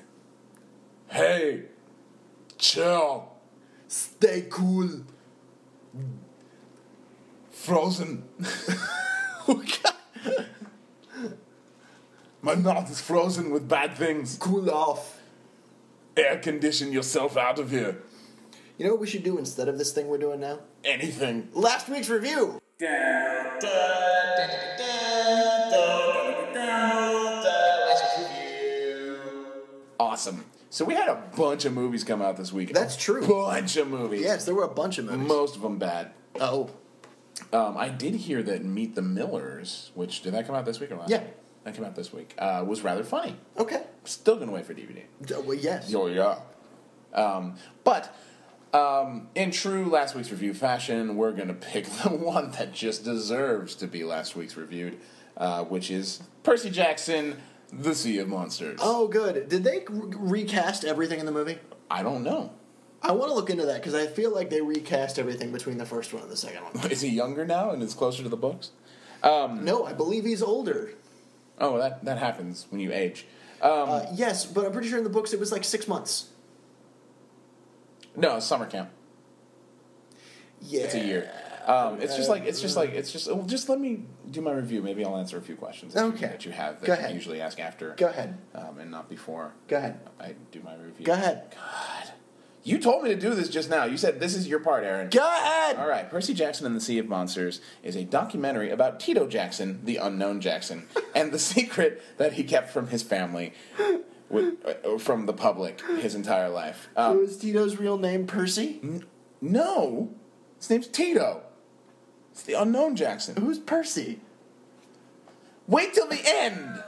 Hey, chill. Stay cool. Frozen. *laughs* My mouth is frozen with bad things. Cool off. Air condition yourself out of here. You know what we should do instead of this thing we're doing now? Anything. Last week's review. Awesome. So we had a bunch of movies come out this week. That's true. Bunch of movies. Yes, there were a bunch of movies. Most of them bad. oh, Um, I did hear that Meet the Millers, which did that come out this week or last? Yeah. week? that came out this week. Uh, was rather funny. okay. Still gonna wait for DVD. D- Well, yes. Oh yeah. Um, but um, in true last week's review fashion, we're gonna pick *laughs* the one that just deserves to be last week's reviewed, uh, which is Percy Jackson, The Sea of Monsters. Oh, good. Did they re- recast everything in the movie? I don't know. I want to look into that because I feel like they recast everything between the first one and the second one. *laughs* Is he younger now and is closer to the books? no, I believe he's older. Oh, that that happens when you age. Um, Uh, yes, but I'm pretty sure in the books it was like six months. No, summer camp. Yeah. It's a year. Um, it's just like it's just like it's just well, just let me do my review. Maybe I'll answer a few questions that, Okay. you, that you have that ahead. usually ask after. Go ahead. um, and not before. Go ahead. I do my review. Go ahead. God, you told me to do this just now. You said this is your part, Aaron. Go ahead. All right, Percy Jackson and the Sea of Monsters is a documentary about Tito Jackson, the unknown Jackson, *laughs* and the secret that he kept from his family, with, uh, from the public, his entire life. So Um, is Tito's real name Percy? no, his name's Tito. It's the unknown Jackson. Who's Percy? Wait till the end.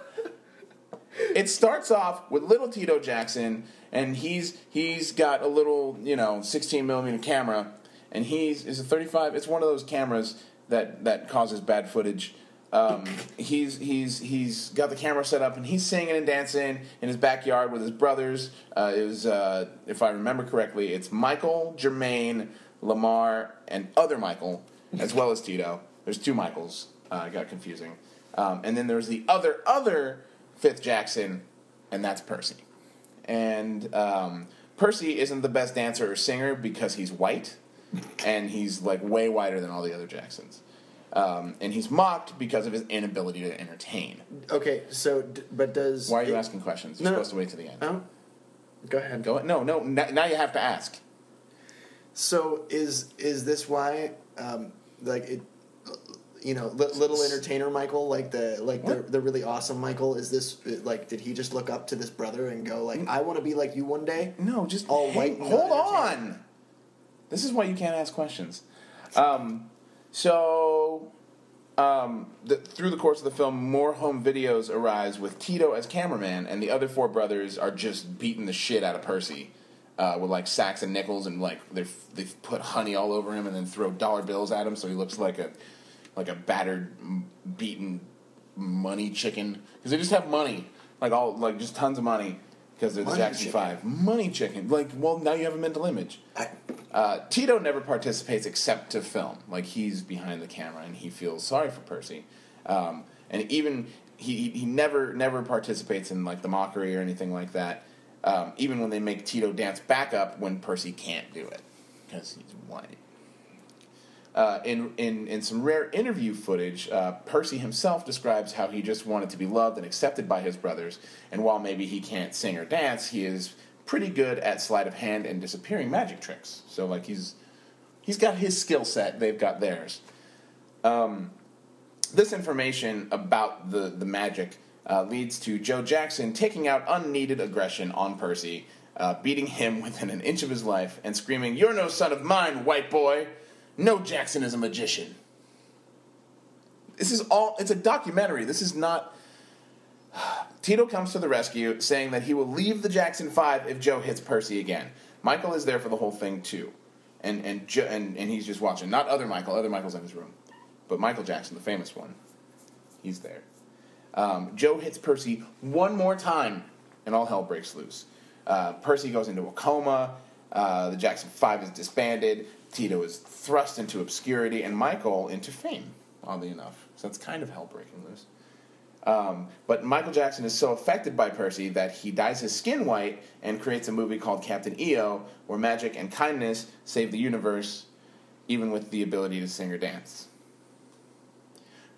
It starts off with little Tito Jackson, and he's he's got a little you know 16 millimeter camera, and he's is a 35. It's one of those cameras that that causes bad footage. Um, he's he's he's got the camera set up, and he's singing and dancing in his backyard with his brothers. Uh, it was, uh, if I remember correctly, it's Michael, Jermaine, Lamar, and other Michael, as well as Tito. There's two Michaels. Uh, it got confusing. Um, and then there's the other other fifth Jackson, and that's Percy. And um, Percy isn't the best dancer or singer because he's white, and he's like way whiter than all the other Jacksons. Um, and he's mocked because of his inability to entertain. Okay, so d- but does Why are you it- asking questions? You're No, supposed to wait to the end. Oh, go ahead. Go no no. Now, you have to ask. So is is this why, um, like it, you know, li- little entertainer Michael, like the like the, the really awesome Michael, is this like did he just look up to this brother and go like I want to be like you one day? No, just All hey, white Hold on. This is why you can't ask questions. Um, so, um, the, through the course of the film, more home videos arise with Tito as cameraman, and the other four brothers are just beating the shit out of Percy uh, with like sacks and nickels, and like they've they've put honey all over him, and then throw dollar bills at him, so he looks like a like a battered, beaten money chicken. Because they just have money, like all like just tons of money because they're the Money Jackson chicken. Five. Money chicken, like well now you have a mental image. Uh, Tito never participates except to film. Like he's behind the camera and he feels sorry for Percy, um, and even he, he he never never participates in like the mockery or anything like that. Um, even when they make Tito dance back up when Percy can't do it because he's white. Uh, in, in, in some rare interview footage, uh, Percy himself describes how he just wanted to be loved and accepted by his brothers, and while maybe he can't sing or dance, he is pretty good at sleight of hand and disappearing magic tricks. So, like, he's, he's got his skill set, they've got theirs. Um, this information about the, the magic uh, leads to Joe Jackson taking out unneeded aggression on Percy, uh, beating him *laughs* within an inch of his life, and screaming, You're no son of mine, white boy! No, Jackson is a magician. This is all, it's a documentary. This is not. *sighs* Tito comes to the rescue, saying that he will leave the Jackson Five if Joe hits Percy again. Michael is there for the whole thing too, and and jo- and, and he's just watching. Not other Michael. Other Michael's in his room, but Michael Jackson, the famous one, he's there. Um, Joe hits Percy one more time, and all hell breaks loose. Uh, Percy goes into a coma. Uh, the Jackson Five is disbanded. Tito is thrust into obscurity, and Michael into fame. Oddly enough, so that's kind of hell breaking loose. Um, but Michael Jackson is so affected by Percy that he dyes his skin white and creates a movie called Captain EO, where magic and kindness save the universe, even with the ability to sing or dance.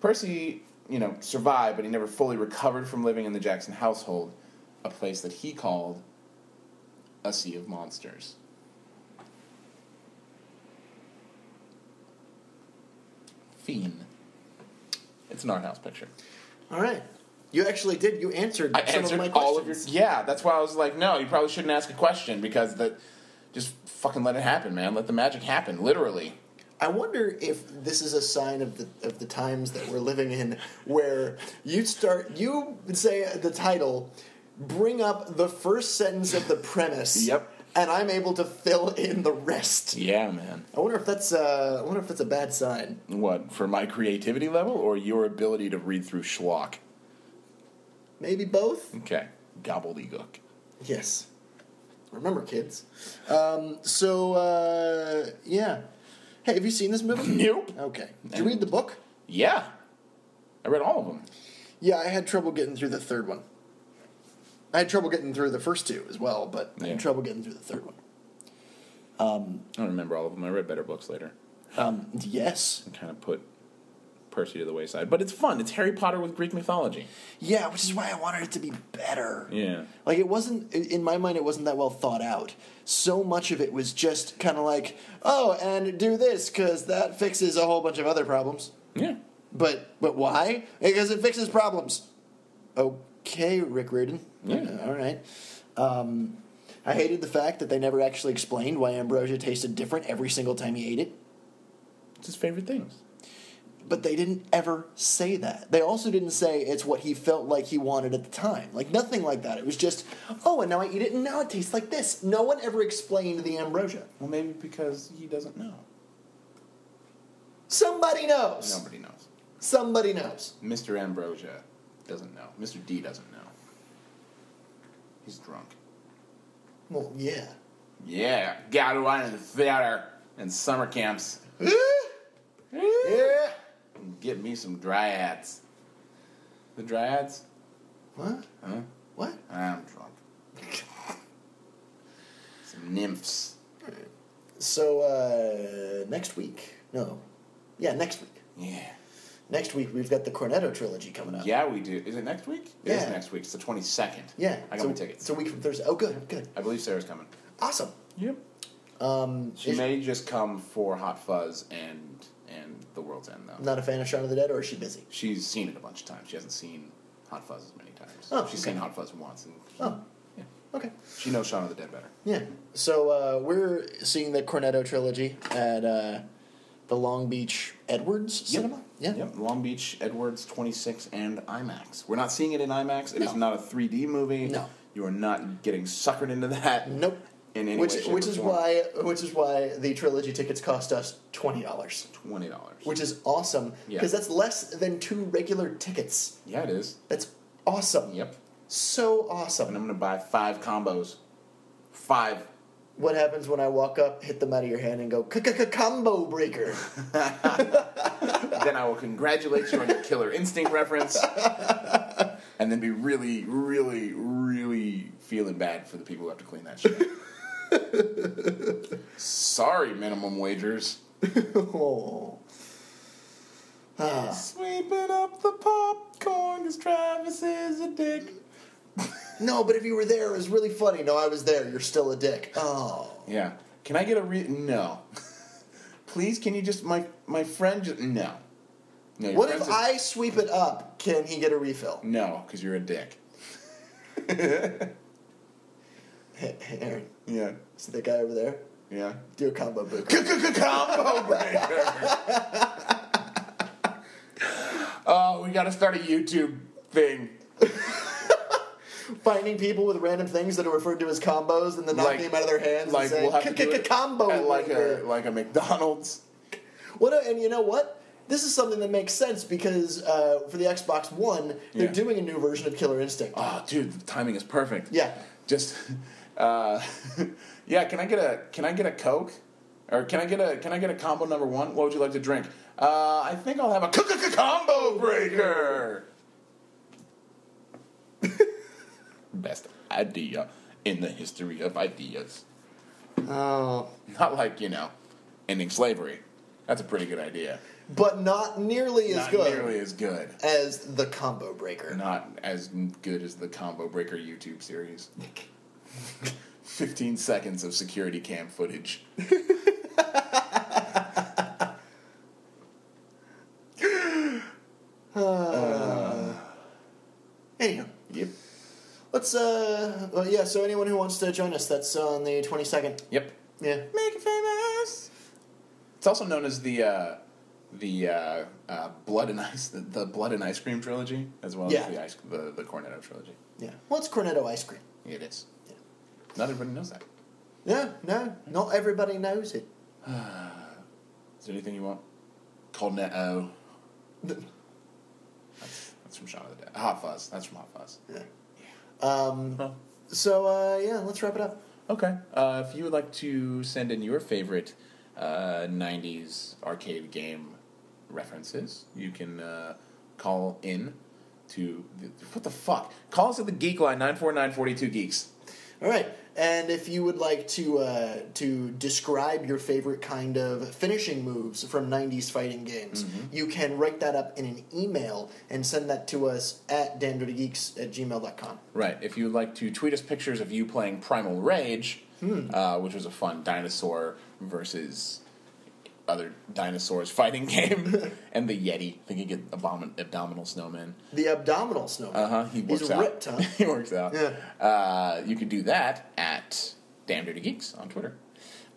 Percy, you know, survived, but he never fully recovered from living in the Jackson household, a place that he called a sea of monsters. Fiend. It's an art house picture. All right. You actually did. You answered I some answered of my all of your. questions. Yeah, that's why I was like, no, you probably shouldn't ask a question because that. Just fucking let it happen, man. Let the magic happen, literally. I wonder if this is a sign of the of the times that we're living in, where you start you say the title, bring up the first sentence of the premise. Yep. And I'm able to fill in the rest. Yeah, man. I wonder if that's uh, I wonder if that's a bad sign. What for my creativity level or your ability to read through schlock? Maybe both. Okay, gobbledygook. Yes. Remember, kids. Um, so uh, yeah. Hey, have you seen this movie? *laughs* Nope. Okay. Did you read the book? Yeah, I read all of them. Yeah, I had trouble getting through the third one. I had trouble getting through the first two as well, but I Yeah. had trouble getting through the third one. I don't remember all of them. I read better books later. Um, yes. and kind of put Percy to the wayside. But it's fun. It's Harry Potter with Greek mythology. Yeah, which is why I wanted it to be better. Yeah. Like it wasn't in my mind. It wasn't that well thought out. So much of it was just kind of like, oh, and do this because that fixes a whole bunch of other problems. Yeah. But but why? Because it fixes problems. Okay, Rick Riordan. Yeah. All right. Um, I hated the fact that they never actually explained why ambrosia tasted different every single time he ate it. It's his favorite things. But they didn't ever say that. They also didn't say it's what he felt like he wanted at the time. Like nothing like that. It was just, oh, and now I eat it, and now it tastes like this. No one ever explained the ambrosia. Well, maybe because he doesn't know. Somebody knows. Nobody knows. Somebody knows. Mr. Ambrosia doesn't know. Mr. D doesn't know. He's drunk. Well, yeah. Yeah, got wine in the theater and summer camps. Yeah. Get me some dryads. The dryads? What? Huh? What? I'm drunk. some nymphs. So uh, next week, no, yeah, next week. Yeah. Next week we've got the Cornetto trilogy coming up. Yeah, we do. Is it next week? It is Yeah. next week. It's the 22nd. yeah. I got so, my tickets. It's a week from Thursday. Oh, good, good, I believe Sarah's coming. awesome. Yep. Um, She is- may just come for Hot Fuzz and and The World's End though. not a fan of Shaun of the Dead, or is she busy? She's seen it a bunch of times. She hasn't seen Hot Fuzz as many times. Oh, she's okay. seen Hot Fuzz once, and Oh, yeah, okay. she knows Shaun of the Dead better. Yeah. So uh, we're seeing the Cornetto trilogy at uh, the Long Beach Edwards Cinema. Yeah. Yep. Long Beach, Edwards, 26, and IMAX. We're not seeing it in IMAX. It is No. not a 3D movie. No. You are not getting suckered into that. Nope. In any which way, which is form. why which is why the trilogy tickets cost us twenty dollars, $20. which is awesome Yeah. because that's less than two regular tickets. yeah, it is. That's awesome. Yep. So awesome. And. I'm going to buy five combos. Five. What happens when I walk up, hit them out of your hand, and go combo breaker? *laughs* then I will congratulate you on your Killer Instinct reference. *laughs* and then be really, really, really feeling bad for the people who have to clean that shit. *laughs* Sorry, minimum wagers. oh. Ah. Sweeping up the popcorn because Travis is a dick. *laughs* No, but if you were there, it was really funny. No, I was there. You're still a dick. Oh. Yeah. Can I get a re? No. *laughs* Please, can you just my my friend? Just, no. No. your What if friend's a- I sweep it up? Can he get a refill? No, because you're a dick. Hey, *laughs* Aaron, Yeah. see that guy over there? Yeah. Do a combo breaker. Combo breaker. oh, we got to start a YouTube thing. Finding people with random things that are referred to as combos and then knocking Like- them out of their hands Like and saying, we'll have to do it combo at like a breaker." like a McDonald's. What a, and you know what? This is something that makes sense because uh, for the Xbox One, they're Yeah. doing a new version of Killer Instinct. Oh, dude, the timing is perfect. Yeah. Just, *laughs* uh, *laughs* yeah. Can I get a Can I get a Coke? Or can I get a Can I get a combo number one? What would you like to drink? Uh, I think I'll have a combo breaker. Best idea in the history of ideas. Oh. Not like you know, ending slavery. That's a pretty good idea. But not nearly as Not good nearly as good. as the combo breaker. Not as good as the Combo Breaker YouTube series. *laughs* 15 seconds of security cam footage. *laughs* Anyhow, Yep. Let's, uh, well, yeah, so anyone who wants to join us, that's on the 22nd. Yep. Yeah. Make it famous. It's also known as the uh, the uh, uh, blood and ice the, the blood and ice cream trilogy, as well Yeah. as the ice the the Cornetto trilogy. Yeah. Well, it's Cornetto ice cream. It is. Not everybody knows that. Yeah. no, not everybody knows it. *sighs* Is there anything you want? Cornetto. *laughs* That's, that's from Shaun of the Dead. Hot Fuzz. That's from Hot Fuzz. Um, Huh. so, uh, yeah, let's wrap it up. Okay. Uh, if you would like to send in your favorite uh, 90s arcade game references, you can uh, call in to. The, what the fuck? Call us at the Geek Line, 94942 Geeks. All right, and if you would like to uh, to describe your favorite kind of finishing moves from '90s fighting games, you can write that up in an email and send that to us at damndirtygeeks at gmail.com. Right. If you would like to tweet us pictures of you playing Primal Rage, uh, which was a fun dinosaur versus other dinosaurs fighting *laughs* game, and the Yeti, I think you get abomin- abdominal snowman. The abdominal snowman. Uh huh. He He's works out. ripped, huh? *laughs* he works out. Yeah. Uh, you can do that at Damn Dirty Geeks on Twitter.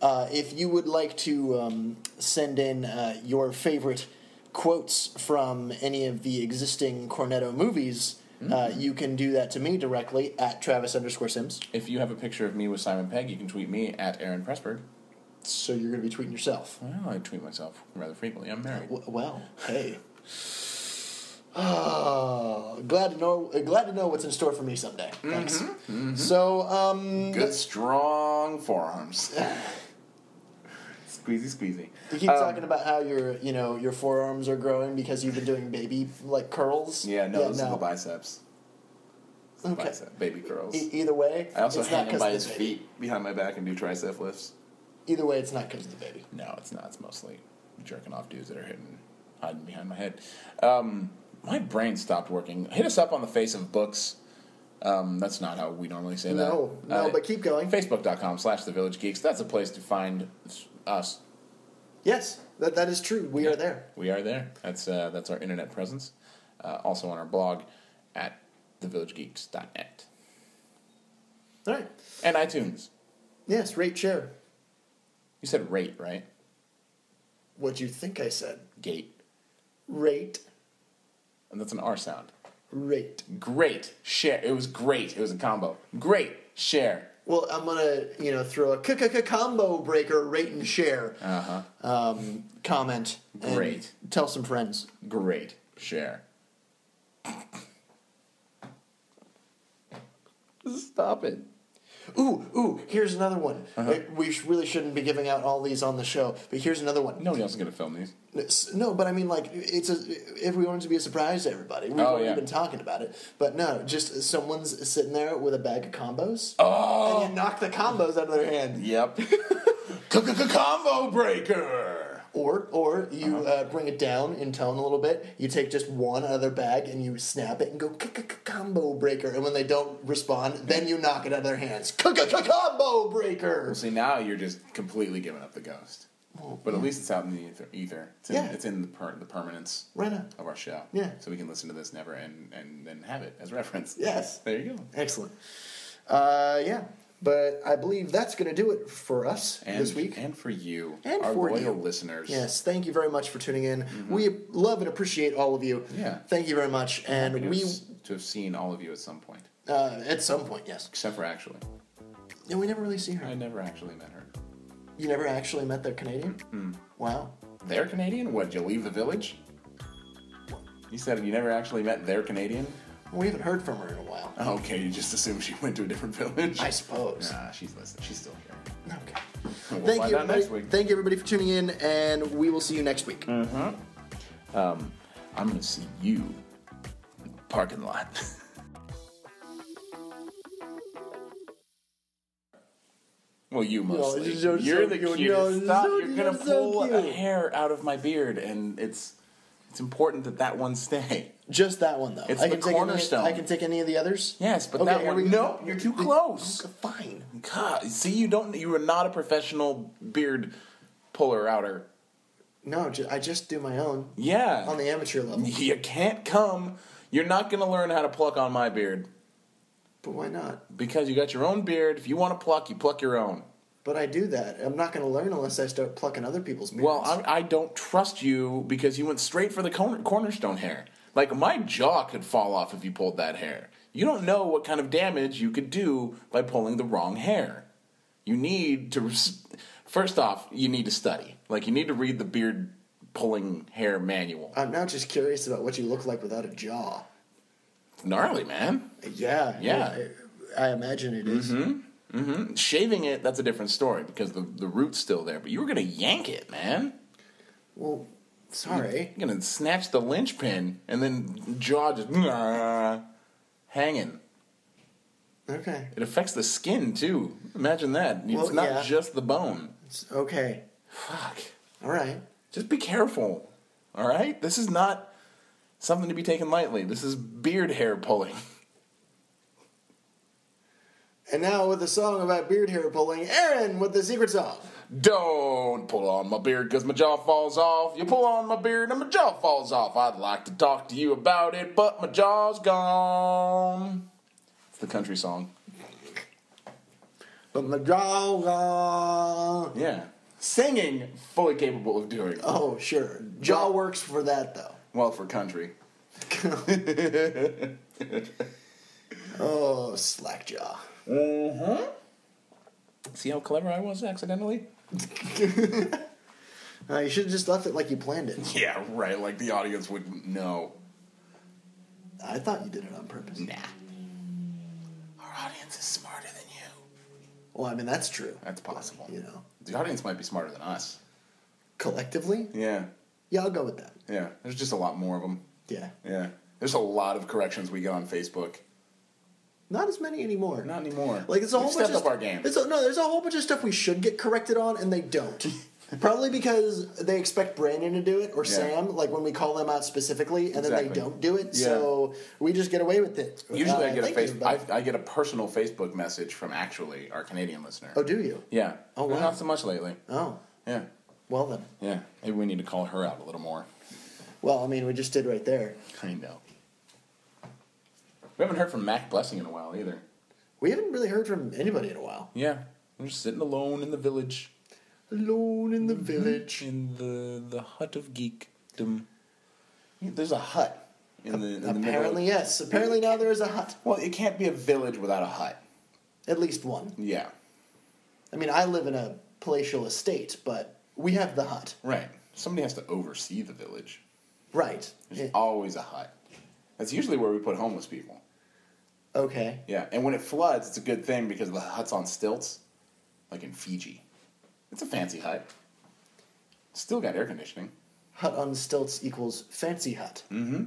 Uh, if you would like to um, send in uh, your favorite quotes from any of the existing Cornetto movies, uh, you can do that to me directly at Travis underscore Sims. If you have a picture of me with Simon Pegg, you can tweet me at Aaron Pressberg. So you're going to be tweeting yourself. Well, I tweet myself rather frequently. I'm married. W- well, hey. Oh, glad to know. Glad to know what's in store for me someday. Thanks. So, um, Good, strong forearms. *laughs* squeezy, squezy. you keep Um, talking about how your, you know, your forearms are growing because you've been doing baby like curls. Yeah, no, those are the biceps. Okay. Bicep, baby curls. E- either way, I also it's not hang him by his baby. feet behind my back and do tricep lifts. Either way, it's not because of the baby. No, it's not. It's mostly jerking off dudes that are hitting, hiding behind my head. Um, my brain stopped working. Hit us up on the face of books. Um, that's not how we normally say that. No, no, but keep going. Facebook.com slash The Village Geeks. That's a place to find us. Yes, that that is true. We are there. We are there. That's uh, that's our internet presence. Uh, also on our blog at thevillagegeeks.net. All right. And iTunes. Yes, rate share. You said rate, right? What you think I said? Gate. Rate, And that's an R sound. rate. Great. Share. It was great. It was a combo. Great. Share. Well, I'm gonna, you know, throw a k- combo breaker, rate and share Uh huh. um, comment. and Great. Tell some friends. Great. Share. *laughs* Stop it. Ooh, ooh. Here's another one. Uh-huh. Uh, We sh- really shouldn't be giving out all these on the show, but here's another one. Nobody else is gonna film these. No, but I mean, like, it's a. If we wanted to be a surprise to everybody, we've Oh, already yeah. been talking about it. But no, just someone's sitting there with a bag of combos, Oh. and you knock the combos out of their hand. Yep. *laughs* Combo breaker. Or, or you Uh-huh. uh, bring it down in tone a little bit. You take just one out of their bag and you snap it and go combo breaker. And when they don't respond, then you knock it out of their hands. Combo breaker. See, now you're just completely giving up the ghost. But at least it's out in the ether. ether. It's in, Yeah. it's in the, per, the permanence Right of our show. Yeah. So we can listen to this never and, and then have it as reference. Yes. There you go. Excellent. Uh, yeah. But I believe that's going to do it for us And, this week. And for you, And our for loyal you. listeners. Yes, thank you very much for tuning in. We love and appreciate all of you. Mm-hmm. Yeah. Thank you very much. And Happy to, we, have, to have seen all of you at some point. uh, at some point, yes. Except for actually. And we never really see her. I never actually met her. You never actually met their Canadian? Hmm. Wow. They're Canadian? What, did you leave the village? You said you never actually met their Canadian? We haven't heard from her in a while. Okay, you just assume she went to a different village? I suppose. Nah, she's listening. She's still here. Okay. *laughs* We'll Thank find you, out everybody. next week. Thank you, everybody, for tuning in, and we will see you next week. Um, I'm gonna see you in the parking lot. *laughs* well, you mostly. it's so- you're the cutest. No, Stop! so- you're gonna so pull a cute. hair out of my beard, and it's it's important that that one stay. Just that one, though. It's I the can take cornerstone. Any, I can take any of the others. Yes, but Okay, that one. No, you're too close. Fine. God, see, you don't. You are not a professional beard puller outer. No, ju- I just do my own Yeah. on the amateur level. You can't come. You're not going to learn how to pluck on my beard But why not? because you got your own beard. If you want to pluck, you pluck your own. But I do that. I'm not going to learn unless I start plucking other people's beards. Well, I, I don't trust you because you went straight for the corner, cornerstone hair. Like my jaw could fall off if you pulled that hair. You don't know what kind of damage you could do by pulling the wrong hair. You need to. First off, you need to study. Like you need to read the beard pulling hair manual. I'm now just curious about what you look like without a jaw. Gnarly, man. Yeah. Yeah. I, I imagine it is. Mm-hmm. Mm-hmm. Shaving it, that's a different story because the, the root's still there. But you were gonna yank it, man. Well, sorry. You're gonna snatch the linchpin and then jaw just *laughs* hanging. Okay. It affects the skin too. Imagine that. It's Well, not yeah. just the bone. It's okay. Fuck. All right. Just be careful. All right? This is not something to be taken lightly. This is beard hair pulling. *laughs* And now with a song about beard hair pulling, Aaron with the secret song. Don't pull on my beard because my jaw falls off. You pull on my beard and my jaw falls off. I'd like to talk to you about it, but my jaw's gone. It's the country song. But my jaw gone. Yeah. Singing, fully capable of doing. Oh, sure. Jaw works for that though. Well, for country. *laughs* *laughs* Oh, slack jaw. See how clever I was accidentally? *laughs* Uh, you should have just left it like you planned it. Yeah, right. Like the audience would know. I thought you did it on purpose. Nah. Our audience is smarter than you. Well, I mean that's true. That's possible. You know, The audience might be smarter than us. collectively, Yeah. yeah, I'll go with that. Yeah. There's just a lot more of them. Yeah, Yeah. There's a lot of corrections we get on Facebook. Not as many anymore. Not anymore. Like it's a We've whole bunch stepped of up our game. There's a, no, there's a whole bunch of stuff we should get corrected on, and they don't. *laughs* Probably because they expect Brandon to do it or Yeah. Sam, like when we call them out specifically, and then they Exactly. don't do it. So we just get away with it. Usually Uh, I get a thank face you, but- I, I get a personal Facebook message from actually our Canadian listener. oh, do you? Yeah. Oh, wow. Not so much lately. Oh, Yeah. well then. Yeah. Maybe we need to call her out a little more. Well, I mean, we just did right there. I know. We haven't heard from Mac Blessing in a while either. We haven't really heard from anybody in a while. Yeah. I'm just sitting alone in the village. Alone in the mm-hmm. village. in the the hut of geekdom. There's a hut in the, in the. Apparently, yes. Apparently now there is a hut. well, it can't be a village without a hut. At least one. Yeah, I mean, I live in a palatial estate, but we have the hut. right. Somebody has to oversee the village. Right. There's always a hut. That's usually where we put homeless people. Okay. Yeah, and when it floods, it's a good thing because the hut's on stilts, like in Fiji. It's a fancy hut. Still got air conditioning. Hut on stilts equals fancy hut. Mm. Hmm.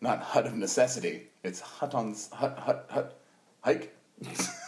Not hut of necessity. It's hut on hut hut hut hike. *laughs*